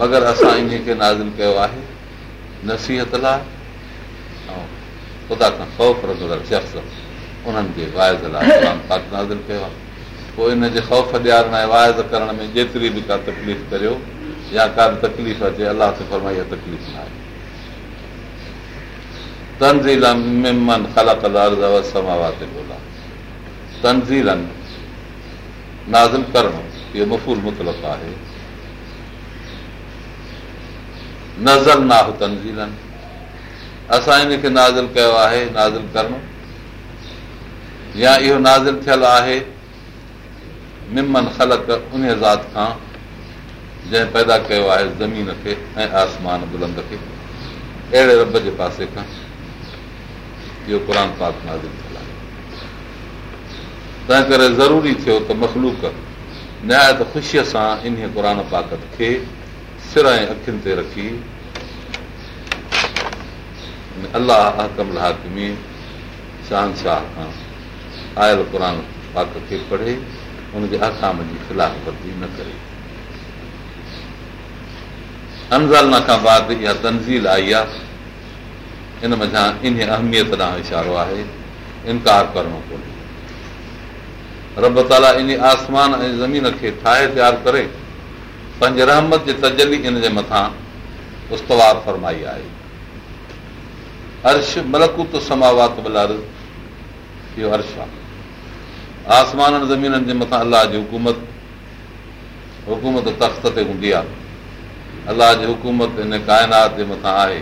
मगर असां इन खे नाज़िम कयो आहे नसीहत लाइ ऐं ख़ुदा खां ख़ौफ़ शख़्स उन्हनि जे वाइज़ लाइ कयो आहे पोइ इन जे ख़ौफ़ ॾियारण ऐं वाइज़ करण में जेतिरी बि का तकलीफ़ करियो या का बि तकलीफ़ अचे अलाह ते फरमाई तकलीफ़ न आहे नाज़िम करणु इहो मफ़ूल मुतल आहे नज़र ना हो जीलनि असां इनखे नाज़िल कयो आहे नाज़िल करणु या इहो नाज़िल थियलु आहे निमन ख़लक उन ज़ात खां जंहिं पैदा कयो आहे ज़मीन खे ऐं आसमान बुलंद खे अहिड़े रब जे पासे खां इहो क़ुर पाक नाज़िल थियलु आहे तंहिं करे ज़रूरी थियो त मखलूक निहायत ख़ुशीअ सां इन क़ुर पाक खे सिर ऐं अखियुनि ते रखी अलाह लाकमी शान शाह खां आयल क़ुर पाक खे पढ़े हुनजे जी ख़िलाफ़ न करे अनज़ालना खां बाद इहा तंज़ील आई आहे इन मथां इन अहमियत ॾांहुं इशारो आहे इनकार करणो कोन्हे रब ताला इन आसमान ऐं ज़मीन खे ठाहे तयारु करे पंहिंजे रहमत जे तजली इन जे मथां उस्तवार फरमाई आहे अर्श मलकुत समावात बलार इहो अर्श आहे आसमाननि ज़मीननि जे मथां अलाह जी हुकूमत हुकूमत तख़्त ते हूंदी आहे अलाह जी हुकूमत हिन काइनात जे मथां आहे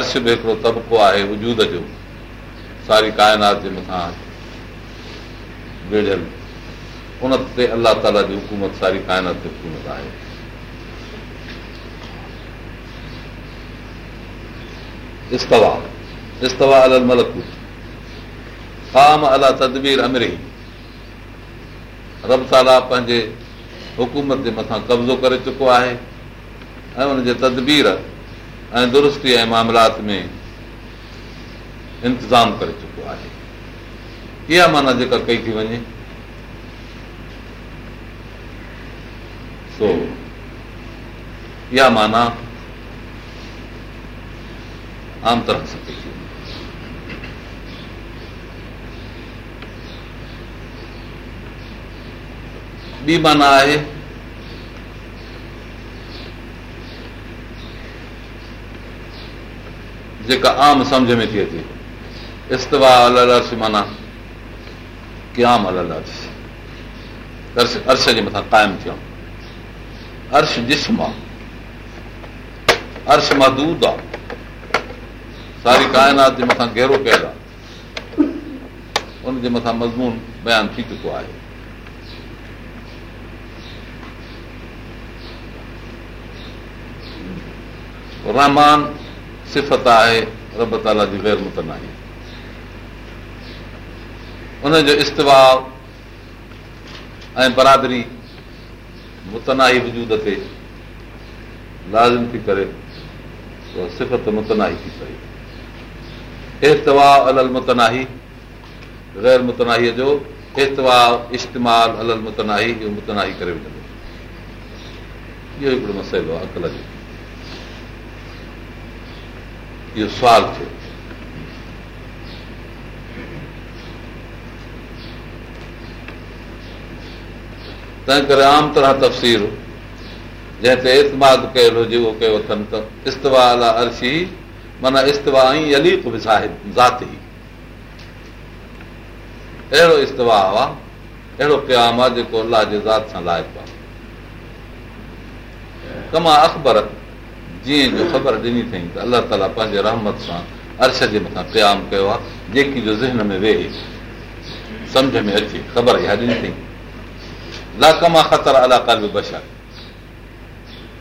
अर्श बि हिकिड़ो तबिको आहे वजूद जो सारी काइनात जे मथां वेढ़ियलु उन ते अलाह ताला जी हुकूमत सारी काइनात हुकूमत आहे काम अला तदबीर अमरी रब ताला पंहिंजे हुकूमत जे मथां कब्ज़ो करे चुको आहे ऐं उनजे तदबीर ऐं दुरुस्ती ऐं मामलात में इंतज़ाम करे चुको आहे इहा माना जेका कई थी वञे इहा माना आम तरह सां थी ॿी माना आहे जेका आम सम्झ में थी अचे इस्तवा अल अर्श माना क्याम अलॻि अर्स अर्श अर्श जे मथां क़ाइमु थियो अर्श जिस्म आहे अर्श महदूद आहे सारी काइनात जे मथां गेरो कयल आहे उनजे मथां मज़मून बयानु थी चुको आहे रहमान सिफ़त आहे रब ताला जी गैर मुतन आहे उनजो इश्तवा ऐं बरादरी मुतनाही वजूद ते लाज़िम थी करे सिफ़त मुतनाही थी पई अल मुतनाही ग़ैर मुतनाहीअ जो हेतवा इस्तेमालु अल मुतनाही इहो मुतनाही करे विझंदो इहो हिकिड़ो मसइलो आहे अकल जो इहो सुवाल थियो तंहिं करे आम तरह तफ़सीर जंहिं ते इतमाद कयल हुजे उहो कयो अथनि त अर्शी माना इस्तवा ई ई ज़ात अहिड़ो इस्तवा आहे अहिड़ो प्याम आहे जेको अलाह जे ज़ात सां लाइक़ु आहे कमा अखबर जीअं जो ख़बर ॾिनी अथई त अलाह ताला पंहिंजे रहमत सां अर्श जे मथां प्याम कयो आहे जेकी जो ज़हन में वेहे सम्झ में अचे ख़बर इहा ॾिनी अथई लाकमा ख़तर ख़तरा अला काल बशा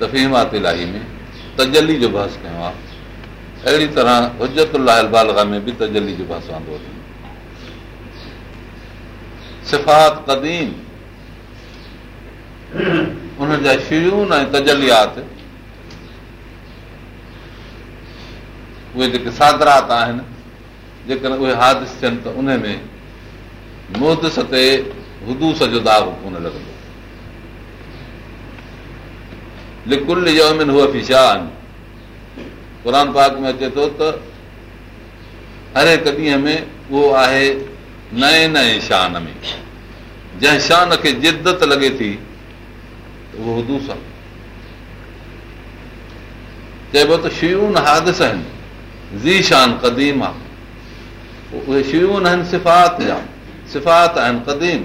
तफ़ीमाती में तजली जो बस कयो आहे अहिड़ी तरह میں में बि तजली जो बहस आंदो सिफ़ात उन्हनि जा शयूं ऐं तजलियात उहे जेके सादरात आहिनि जेकॾहिं उहे हादिस थियनि त उन में ते हुदूस जो दाग़ कोन लॻंदो लिकुल आहिनि क़ुर पाक में अचे थो त हर हिकु ॾींहं में उहो आहे नए नए शान में जंहिं शान खे जिदत लॻे थी उहो चइबो त शयूं हादिस आहिनि ज़ीशान कदीम आहे उहे शयूं आहिनि सिफ़ात जा सिफ़ात आहिनि कदीम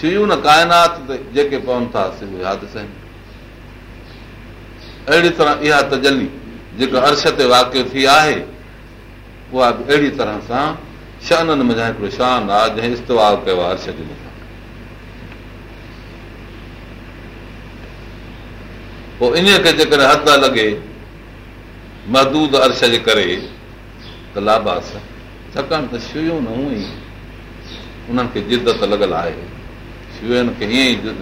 शयून काइनात ते जेके पवनि था से उहे हादिस आहिनि अहिड़ी तरह इहा तजली जेका अर्श ते वाक़ थी आहे उहा बि अहिड़ी तरह सां शाननि मा हिकिड़ो शान आहे जंहिं इस्तवा कयो आहे अर्श जॾहिं पोइ इन खे जेकॾहिं हथ था लॻे महदूद अर्श जे करे त लाबास छाकाणि त न नई उन्हनि खे जिदत लॻल आहे खे ईअं ई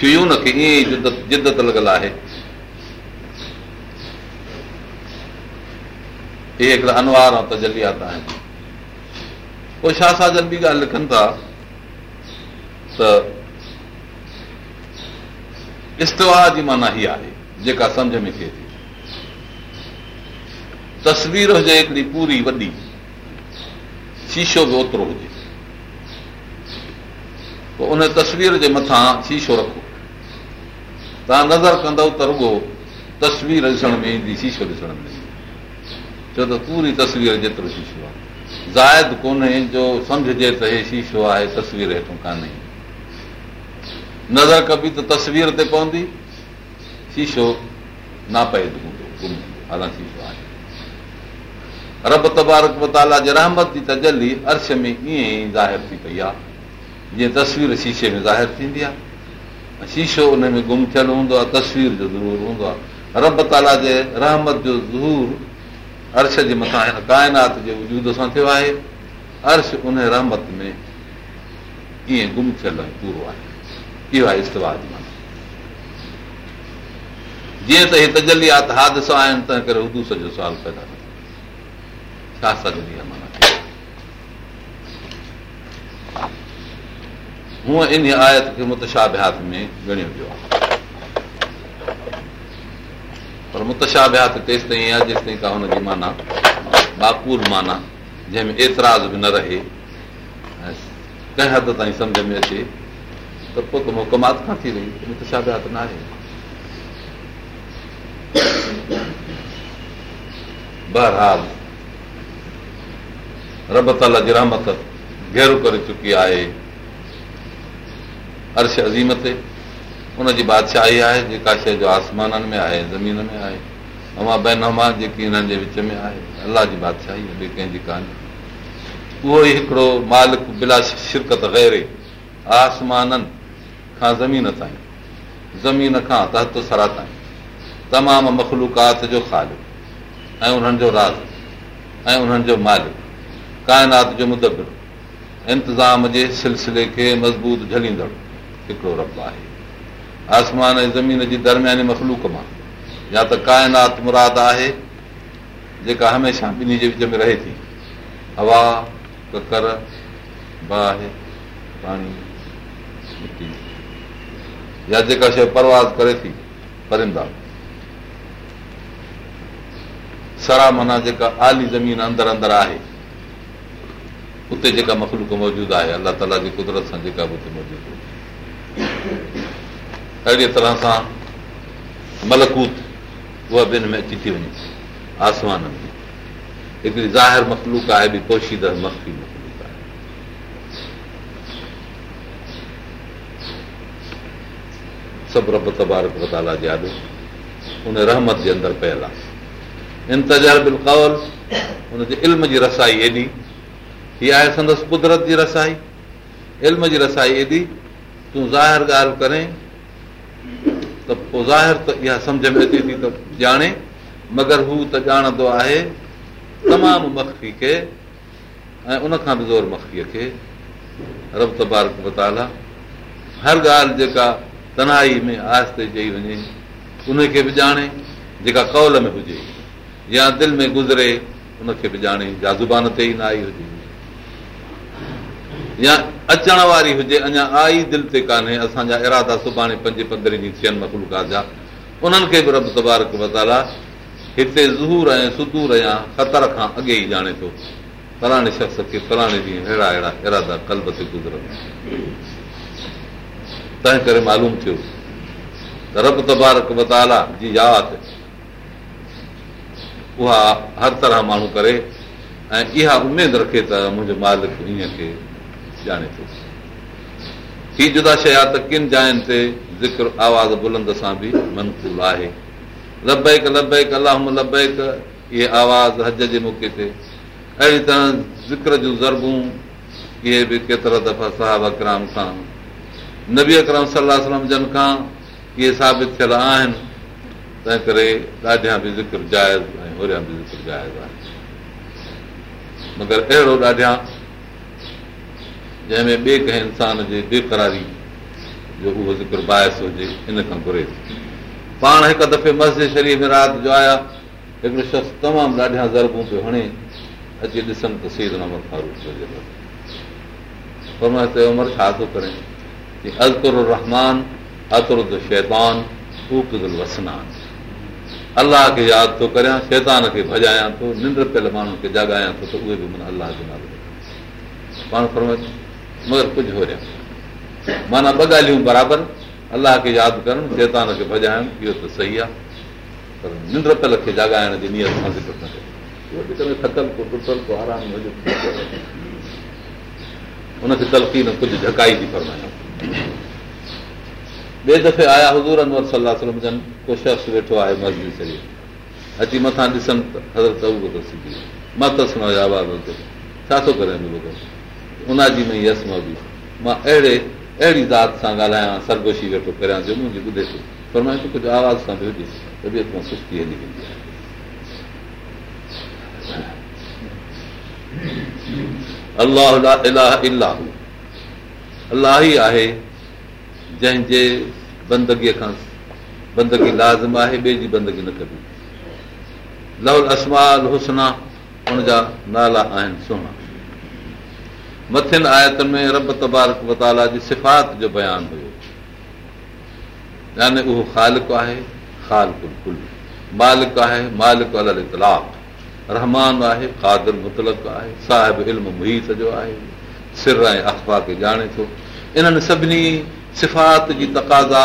छुयून खे ईअं ई जिदत जिदत लॻल आहे इहे हिकिड़ा अनवार ऐं तजलियात आहिनि पोइ छा छा जन ॿी ॻाल्हि लिखनि था त इस्तवा जी माना हीअ आहे जेका सम्झ में थिए थी तस्वीर हुजे हिकिड़ी पूरी वॾी शीशो बि ओतिरो हुजे पोइ उन तस्वीर जे मथां शीशो रखो तव्हां नज़र कंदव त रुगो तस्वीर ॾिसण में ईंदी शीशो ॾिसण में ईंदी छो त पूरी तस्वीर जेतिरो शीशो आहे ज़ाइद कोन्हे जो सम्झजे त हे शीशो आहे तस्वीर हेठो कान्हे नज़र कबी त तस्वीर ते पवंदी शीशो नाप हूंदो आहे रब मताला जे रहमत जी तजली अर्श में ईअं ई ज़ाहिर थी पई आहे जीअं तस्वीर शीशे में ज़ाहिर थींदी आहे शीशो उन में गुम थियलु हूंदो आहे तस्वीर जो ज़रूरु हूंदो आहे रब ताला जे रहमत जो ज़हूर अर्श जे मथां काइनात जे वजूद सां थियो आहे अर्श उन रहमत में ईअं गुम थियलु पूरो आहे इहो आहे इस्ताद में जीअं त हे तजलियात हादसा आहिनि तंहिं करे उदूस जो सुवाल पैदा थियो छा सजली आहे माना हूअं इन आयत खे मुतशाभ्यात में ॻणियो वियो आहे पर मुतशाभ्यात तेसि ताईं आहे जेसि ताईं का हुनजी माना बाकूल माना जंहिंमें एतिराज़ बि न रहे ऐं कंहिं हद ताईं सम्झ में अचे त पोइ त मुकमात खां थी रही मुतशाभ्यात न आहे बहरहाल रब ताला जी रहमत घेरू करे चुकी आहे अर्श अज़ीम ते उनजी बादशाही आहे जेका शइ जो आसमाननि में आहे ज़मीन में आहे अमा बेन अमा जेकी हिननि जे विच में आहे अलाह जी बादशाही ॿिए कंहिंजी कान्हे उहो ई हिकिड़ो मालिक बिला शिरकत ग़ैरे आसमाननि खां ज़मीन ताईं ज़मीन खां तहत सरा ताईं तमामु मखलूकात जो खाल ऐं उन्हनि जो राज़ ऐं उन्हनि जो मालिक काइनात जो मुदबिर इंतज़ाम जे सिलसिले खे मज़बूत झलींदड़ हिकिड़ो रब आहे आसमान ऐं ज़मीन जी दरमियानी मखलूक मां या त काइनात मुराद आहे जेका हमेशह ॿिन्ही जे विच में रहे थी हवा ककर बाहि या जेका शइ परवाज़ करे थी परिंदा सरा माना जेका आली ज़मीन अंदरि अंदरि आहे उते जेका मख़लूक मौजूदु आहे अलाह ताला जी कुदरत सां जेका बि उते मौजूदु अहिड़े तरह सां मलकूत उहा ॿिनि में अची थी वञे आसमान में हिकिड़ी ज़ाहिर मख़लूक आहे बि मखलूक आहे सभु रब तबारक ताला जे आॾो उन रहमत जे अंदरि पयल आहे इंतज़ार कौल हुनजे इल्म जी रसाई एॾी हीअ आहे संदसि कुदरत जी रसाई इल्म जी रसाई एॾी तूं ज़ाहिर ॻाल्हि करे त पोइ ज़ाहिर त इहा सम्झ में अचे थी त ॼाणे मगर हू त ॼाणंदो आहे तमामु मखी खे ऐं उनखां बि ज़ोर मखीअ खे रब तबारक बताला हर ॻाल्हि जेका तनाई में आहिस्ते चई वञे उनखे बि ॼाणे जेका कौल में हुजे या दिलि में गुज़रे उनखे बि ॼाणे या ज़ुबान ते ई न आई हुजे या अचण वारी हुजे अञा आई दिलि ते कान्हे असांजा इरादा सुभाणे पंजे पंद्रहें ॾींहं थियनि मकलका जा उन्हनि खे बि रब तबारक वताला हिते ज़हूर ऐं सुदूर या ख़तर खां अॻे ई ॼाणे थो फलाणे शख़्स खे फलाणे ॾींहुं अहिड़ा अहिड़ा इरादा कल्ब ते गुज़रनि तंहिं करे मालूम थियो त रब तबारक वताला जी यादि उहा हर तरह माण्हू करे ऐं इहा उमेदु रखे त मुंहिंजो मालिक ॾींहं खे ॼाणे थो हीअ जुदा शइ आहे त किन जायुनि ते ज़िक्र आवाज़ बुलंद सां बि मनकूल आहे अलाह लबक इहे आवाज़ हज जे मौक़े ते अहिड़ी तरह ज़िक्र जूं ज़रबूं इहे बि केतिरा दफ़ा साहिब अकराम सां नबी अकरम सलाह सलम जन खां इहे साबित थियल आहिनि तंहिं करे ॻाढियां बि ज़िक्र जाइज़ आहे बि ज़िक्र मगर अहिड़ो ॾाढिया जंहिंमें ॿिए कंहिं इंसान जे बेकरारी जो उहो ज़िक्र बाहिस हुजे इन खां घुरे पाण हिकु दफ़े मस्जिद शरीफ़ में राति जो आया हिकिड़ो शख़्स तमामु ॾाढियां ज़रबूं पियो हणे अची ॾिसनि त सीर नमद फारूक उमिरि छा थो करे रहमान अतुर शैतान शेबानूक वसनान अलाह खे यादि थो करियां शैतान खे भॼायां थो निंड पियल माण्हुनि खे जॻायां थो त उहे बि माना अलाह जो नालो पाण फर्म मगरि कुझु होरियां माना ॿ ॻाल्हियूं बराबरि अलाह खे यादि कनि शैतान खे भॼायनि इहो त सही आहे पर निंड पियल खे जाॻाइण जी नियत मां ॾिसो न थिए हुनखे तलकी न कुझु झकाई थी करायां ॿिए दफ़े आया हज़ूर अनवर सलाह को शख़्स वेठो आहे मस्जिद शरीफ़ अची मथां ॾिसनि त हज़रत सिधी मां आवाज़ छा थो करे उनजी मां अहिड़े अहिड़ी ज़ात सां ॻाल्हायां सरगोशी वेठो करियां जो मुंहिंजी ॿुधे थो पर मां हिकु कुझु आवाज़ सां बि हुजे तबियत मां सुस्ती हली वेंदी अलाह अलाह अलाह ई आहे जंहिंजे बंदगीअ खां बंदगी लाज़िम आहे ॿिए जी बंदगी न कबी लवल असमाल हुसना हुनजा नाला आहिनि सुहिणा मथियुनि आयत में रब तबारक वताला जी सिफ़ात जो बयानु हुयो यानी उहो ख़ालिक आहे कुल मालिक आहे मालिक अल इतलाक रहमान आहे कादिर मुतलक आहे साहिब इल्म मुहीत जो आहे सिर ऐं अख़बा खे ॼाणे थो इन्हनि सभिनी सिफ़ात जी तक़ाज़ा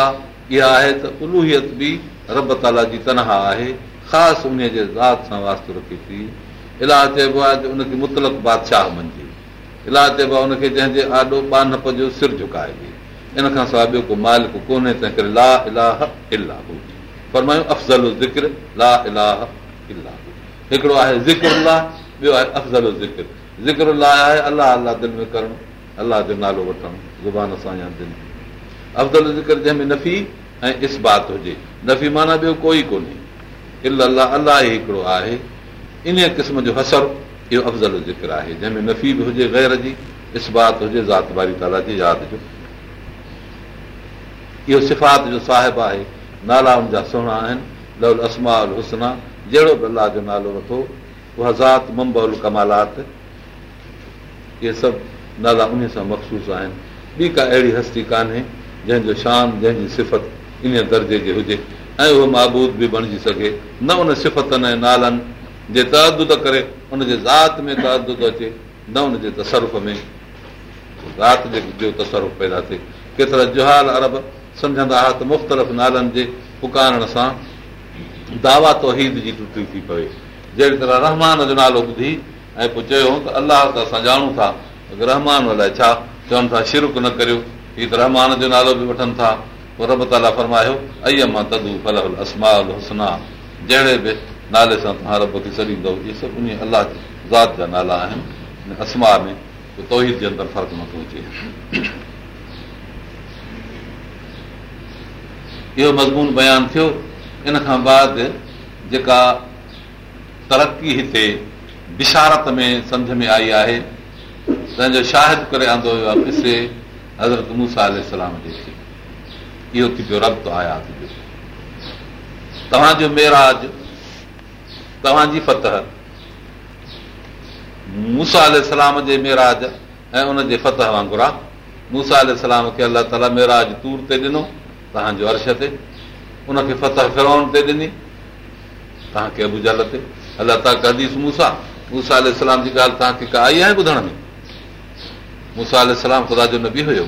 इहा आहे त उलूहियत बि रब ताला जी तनहा आहे ख़ासि उन जे ज़ात सां वास्तो रखे थी इलाह चइबो आहे त उनखे मुतलक बादशाह मञिजे इलाह चइबो आहे उनखे जंहिंजे आॾो बानप जो सिर झुकाइजे इन खां सवाइ ॿियो को मालिक कोन्हे तंहिं करे ला ला इलाह इलाह इलाह इलाह पर अफ़ज़ल ज़िक्र हिकिड़ो आहे ज़िक्र अलाह अलाह दिलि में करणु अलाह जो नालो वठणु ज़ुबान सां या दिलि में अफ़ज़ल ज़िक्र जंहिंमें नफ़ी ऐं इस्बात हुजे नफ़ी माना ॿियो कोई कोन्हे इलाह अल अलाह ई हिकिड़ो आहे इन क़िस्म जो हसर इहो अफ़ज़ल ज़िक्र आहे जंहिंमें नफ़ी बि हुजे ग़ैर जी इस्बात हुजे ज़ात बाली ताला जी यादि जो इहो सिफ़ात जो साहिबु आहे नाला हुन जा सुहिणा आहिनि असमा उल हुसना जहिड़ो बि अलाह जो नालो वठो उहा ज़ात मुम उल कमालात इहे सभु नाला उन सां मखसूस आहिनि ॿी का अहिड़ी हस्ती कान्हे जंहिंजो शान जंहिंजी सिफ़त इन दर्जे जी हुजे ऐं उहो महबूद बि बणिजी सघे न उन सिफ़तनि ऐं नालनि जे तदुद करे उनजे ज़ात में तदुद अचे न उनजे तसर्क में ज़ात जे जो पैदा थिए केतिरा जुहाल अरब सम्झंदा हुआ त मुख़्तलिफ़ नालनि जे पुकारण सां दावा तोहीद जी टुटी थी पवे जहिड़ी तरह रहमान जो नालो ॿुधी ऐं पोइ चयो त अलाह त असां ॼाणूं था रहमान अलाए छा चवनि था शिरक न करियो हीअ त रहमान जो नालो बि वठनि था पोइ रब ताला फरमायो अई अमा ददू फल असमाल हुसना जहिड़े बि नाले सां तव्हां रब खे सघींदो इहे सभु उन अलाह ज़ात जा नाला आहिनि असमा में तौहीद जे अंदरि फ़र्क़ु नथो अचे इहो मज़मून बयानु थियो इन खां बाद जेका तरक़ी हिते बिशारत में सम्झ में आई आहे तंहिंजो शाहिद करे आंदो वियो आहे पिसे हज़रत मूसा जे इहो थी पियो रब्त आया थी तव्हांजो मेराज तव्हांजी फतह मूसा सलाम जे मेराज ऐं उनजे फतह वांगुरु आहे मूसा सलाम खे अलाह ताला मेराज तूर ते ॾिनो तव्हांजो अर्श ते उनखे फतह फिरोन ते ॾिनी तव्हांखे अबूजल ते अलाह ताला कदीस मूसा मूसा सलाम जी ॻाल्हि तव्हांखे का आई आहे ॿुधण में मूंसा सलाम ख़ुदा जो न बि हुयो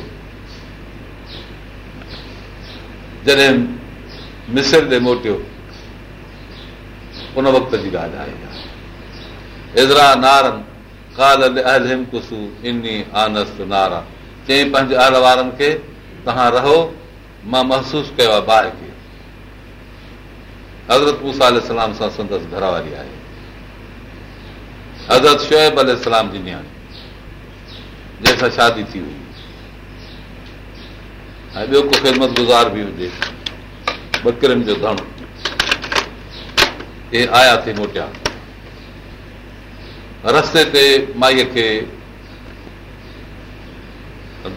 जॾहिं मिसर ॾे मोटियो उन वक़्त जी ॻाल्हि आहे चई पंहिंजे आल वारनि खे तव्हां रहो मां महसूसु कयो आहे बार खे हज़रत मूंसा सां संदसि घर वारी आहे हज़रत शुएब अल जी नियाणी जंहिंसां शादी थी वई ऐं ॿियो को ख़िदमत गुज़ार बि हुजे ॿकिरनि जो धण इहे आया थी मोटिया रस्ते ते माईअ खे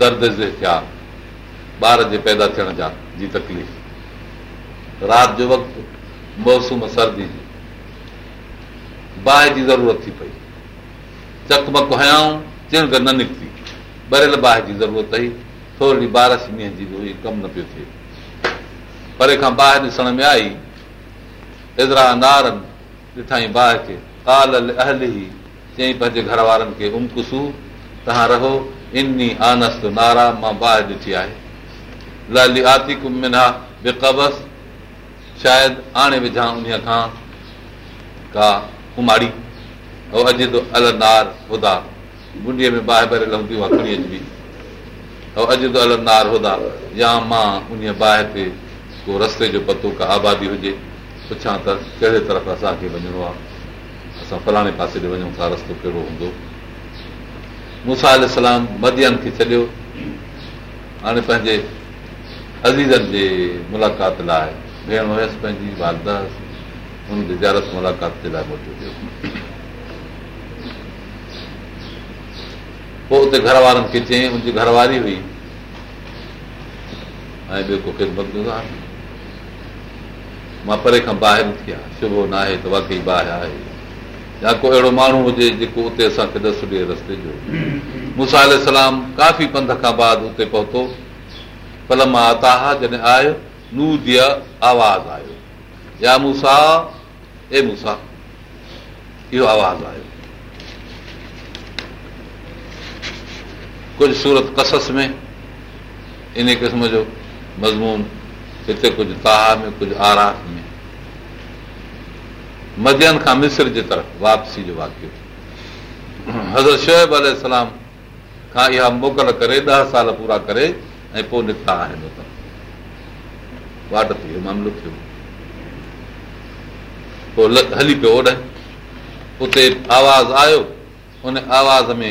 दर्द जे थियारु ॿार जे पैदा थियण जा जी तकलीफ़ राति जो वक़्तु मौसम सर्दी जी बाहि जी ज़रूरत थी पई चकमक हयाऊं चिण न निकिती भरियलु बाहि जी ज़रूरत हुई थोरी बारासी ॾींहं जी कमु न पियो थिए परे खां बाहि ॾिसण में आई एतिरा नारनि ॾिठाई बाहि खे काल अहल ई चई पंहिंजे घर वारनि खे उमकुसू तव्हां रहो इन आनस नारा मां बाहि ॾिठी आहे लाली आती बेकबस शायदि आणे विझां उन खां का कुमारी ऐं अज नार ॿुधा गुंडीअ में बाहि भरियल भरे हुआ खणी अचबी ऐं अॼु त अलंदार हलंदा या मां उन बाहि ते को रस्ते जो पतो का आबादी हुजे पुछां त कहिड़े तरफ़ असांखे वञिणो आहे असां फलाणे पासे ते वञूं था रस्तो कहिड़ो हूंदो मुसाल मदियन थी छॾियो हाणे पंहिंजे अज़ीज़नि जे मुलाक़ात लाइ भेण हुयसि पंहिंजी ज़ारत मुलाक़ात जे लाइ मोटियो वियो पोइ उते घर वारनि खे चई हुनजी घरवारी हुई ऐं ॿियो को ख़िदमत गुज़ार मां परे खां ॿाहिरि थी आहियां सुबुह न आहे त वाक़ई ॿाहिरि आहे या को अहिड़ो माण्हू हुजे जेको उते असांखे ॾस ॾिए रस्ते जो मूंसा सलाम काफ़ी पंध खां बाद उते पहुतो पल मां आता हा जॾहिं आयो नू आवाज़ आयो या ए यासा इहो आवाज़ु आयो कुझु सूरत कसस में इन क़िस्म जो मज़मून हिते कुझु तहा में कुझु आरा में मध्यन खां मिस्र जे तरफ़ वापसी जो वाकियो हज़रत शोएब शोएबलाम खां इहा मोकल करे ॾह साल पूरा करे ऐं पोइ निकिता आहिनि वाट थी वियो मामिलो थियो पोइ हली पियो ओॾे उते आवाज़ आयो उन आवाज़ में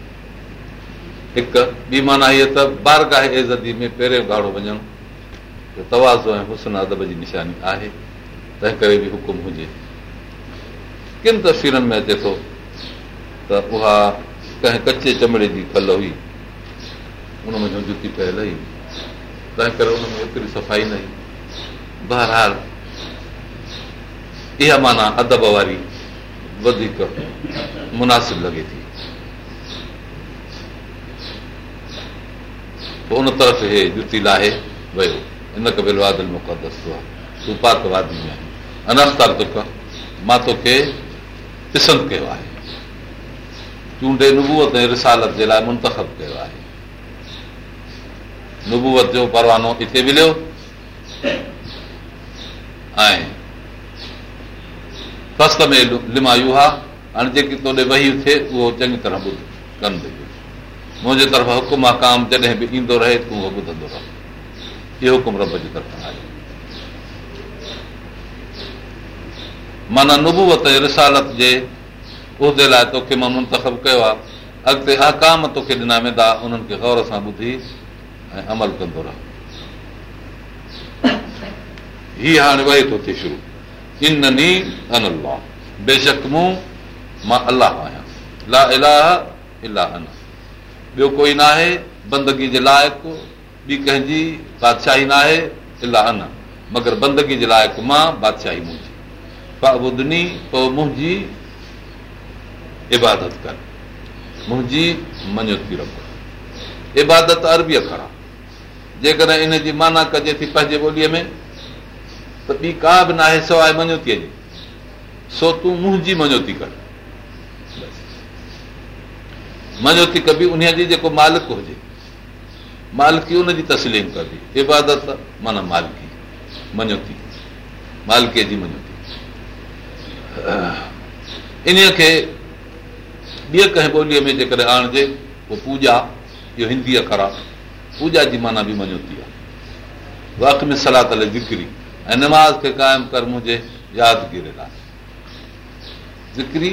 हिकु ॿी माना हीअ त बारगाह एज़दी में पहिरियों ॻाढ़ो वञणु त तवाज़ो ऐं हुसन अदब जी निशानी आहे तंहिं करे बि हुकुम हुजे किन तस्वीरनि में अचे थो त उहा कंहिं कचे चमड़े जी कल हुई उन उनमें जुती पयल हुई तंहिं करे उन में एतिरी सफ़ाई न हुई बहरहाल इहा माना अदब वारी वधीक मुनासिबु लॻे थी पोइ उन तरफ़ हे जुती लाहे वियो इन कबिल वादल मुक़दस क़बिलवादिलो आहे मां तोखे पिसंद कयो आहे चूंडे नुबूअत ऐं रिसालत जे लाइ मुंतखब कयो आहे नुबूअत जो परवानो हिते मिलियो ऐं फस्त में लिमा यूहा हाणे जेकी तोॾे वही थिए उहो चङी तरह कंदी हुई मुंहिंजे तरफ़ हुकुम आहे काम जॾहिं बि ईंदो रहे तूं ॿुधंदो रहे इहो हुकुम रब जी आहे माना नुबुवत रिसालत जे उहिदे लाइ तोखे मां मुंतखब कयो आहे अॻिते आकाम तोखे ॾिना वेंदा उन्हनि खे गौर सां ॿुधी ऐं अमल कंदो रहो ही हाणे वहे थो थिए शुरू इन नी अन बेशक मूं मां अलाह आहियां ला इलाह इलाह ॿियो कोई न आहे बंदगी जे लाइक़ु ॿी कंहिंजी बादशाही न आहे इलाह न मगर बंदगी जे लाइक़ु मां बादशाही मुंहिंजी ॾिनी पोइ मुंहिंजी इबादत कर मुंहिंजी मञो थी रख इबादत अखर आहे जेकॾहिं इन जी माना कजे थी पंहिंजे ॿोलीअ में त ॿी का बि न आहे सवाइ मञो थी अचे सो तूं मुंहिंजी मञो थी कर मञो थी कबी उन जी जेको मालिक हुजे मालिकी तस्लीम कबी इबादत माना मालिकी मञो मञो थी थी जी इन खे ॿिए कंहिं ॿोलीअ में जेकॾहिं आणिजे उहो पूॼा इहो हिंदी अख़र आहे पूजा जी माना बि मञो थी आहे वख में सलाह त ज़िक्री ऐं नमाज़ खे क़ाइमु कर मुंहिंजे मुजे ज़िक्री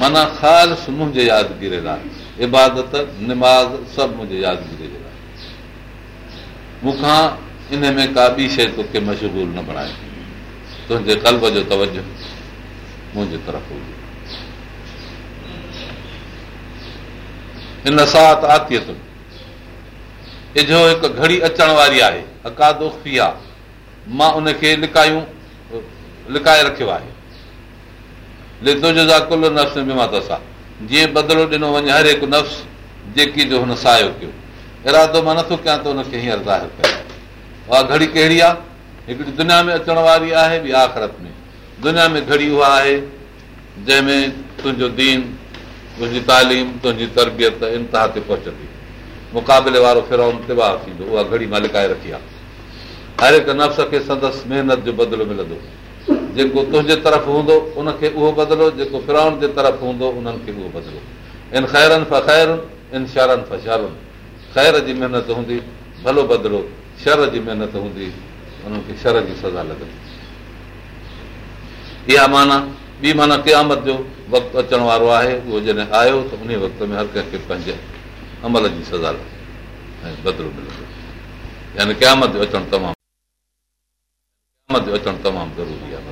माना ख़ालि मुंहिंजे यादिगिरी लाइ इबादत निमाज़ सभु मुंहिंजे जे लाइ मूंखां इन में का ॿी शइ तोखे मशगूल न बणाए तुंहिंजे कल्ब जो तवजो मुंहिंजे तरफ़ हुजे हिन सात आतियत इजो हिकु घड़ी अचण वारी आहे अकादुखी आहे मां उनखे लिकायूं लिकाए रखियो आहे लितो जा कुल नफ़्स में अथसि जीअं बदिलो ॾिनो वञे हर हिकु नफ़्स जेकी जो हुन सायो कयो इरादो मां नथो कयां त हुनखे हींअर ज़ाहिर उहा घड़ी कहिड़ी आहे हिकिड़ी दुनिया में अचण वारी आहे ॿी आख़िरत में दुनिया में घड़ी उहा आहे जंहिंमें तुंहिंजो दीन तुंहिंजी तालीम तुंहिंजी तरबियत इंतिहा ते पहुचंदी मुक़ाबले वारो फिराउन तिबाह थींदो उहा घड़ी मां लिकाए रखी आहे हर हिकु नफ़्स खे संदसि महिनत जो बदिलो मिलंदो जेको तुंहिंजे तरफ़ हूंदो उनखे उहो बदिलो जेको फिराउन जे तरफ़ हूंदो उन्हनि खे उहो बदिलो इन ख़ैरनि फ ख़ैरुनि इन शारनि खां शारुनि ख़ैर जी महिनत हूंदी भलो बदिलो शर जी महिनत हूंदी उन्हनि खे शर जी सज़ा लॻंदी इहा माना ॿी माना क़यामत जो वक़्तु अचण वारो आहे उहो जॾहिं आयो त उन वक़्त में हर कंहिंखे पंहिंजे अमल जी सज़ा लॻंदी ऐं बदिलो मिलंदो यानी क़यामत जो अचणु तमामु ज़रूरी अचणु तमामु ज़रूरी आहे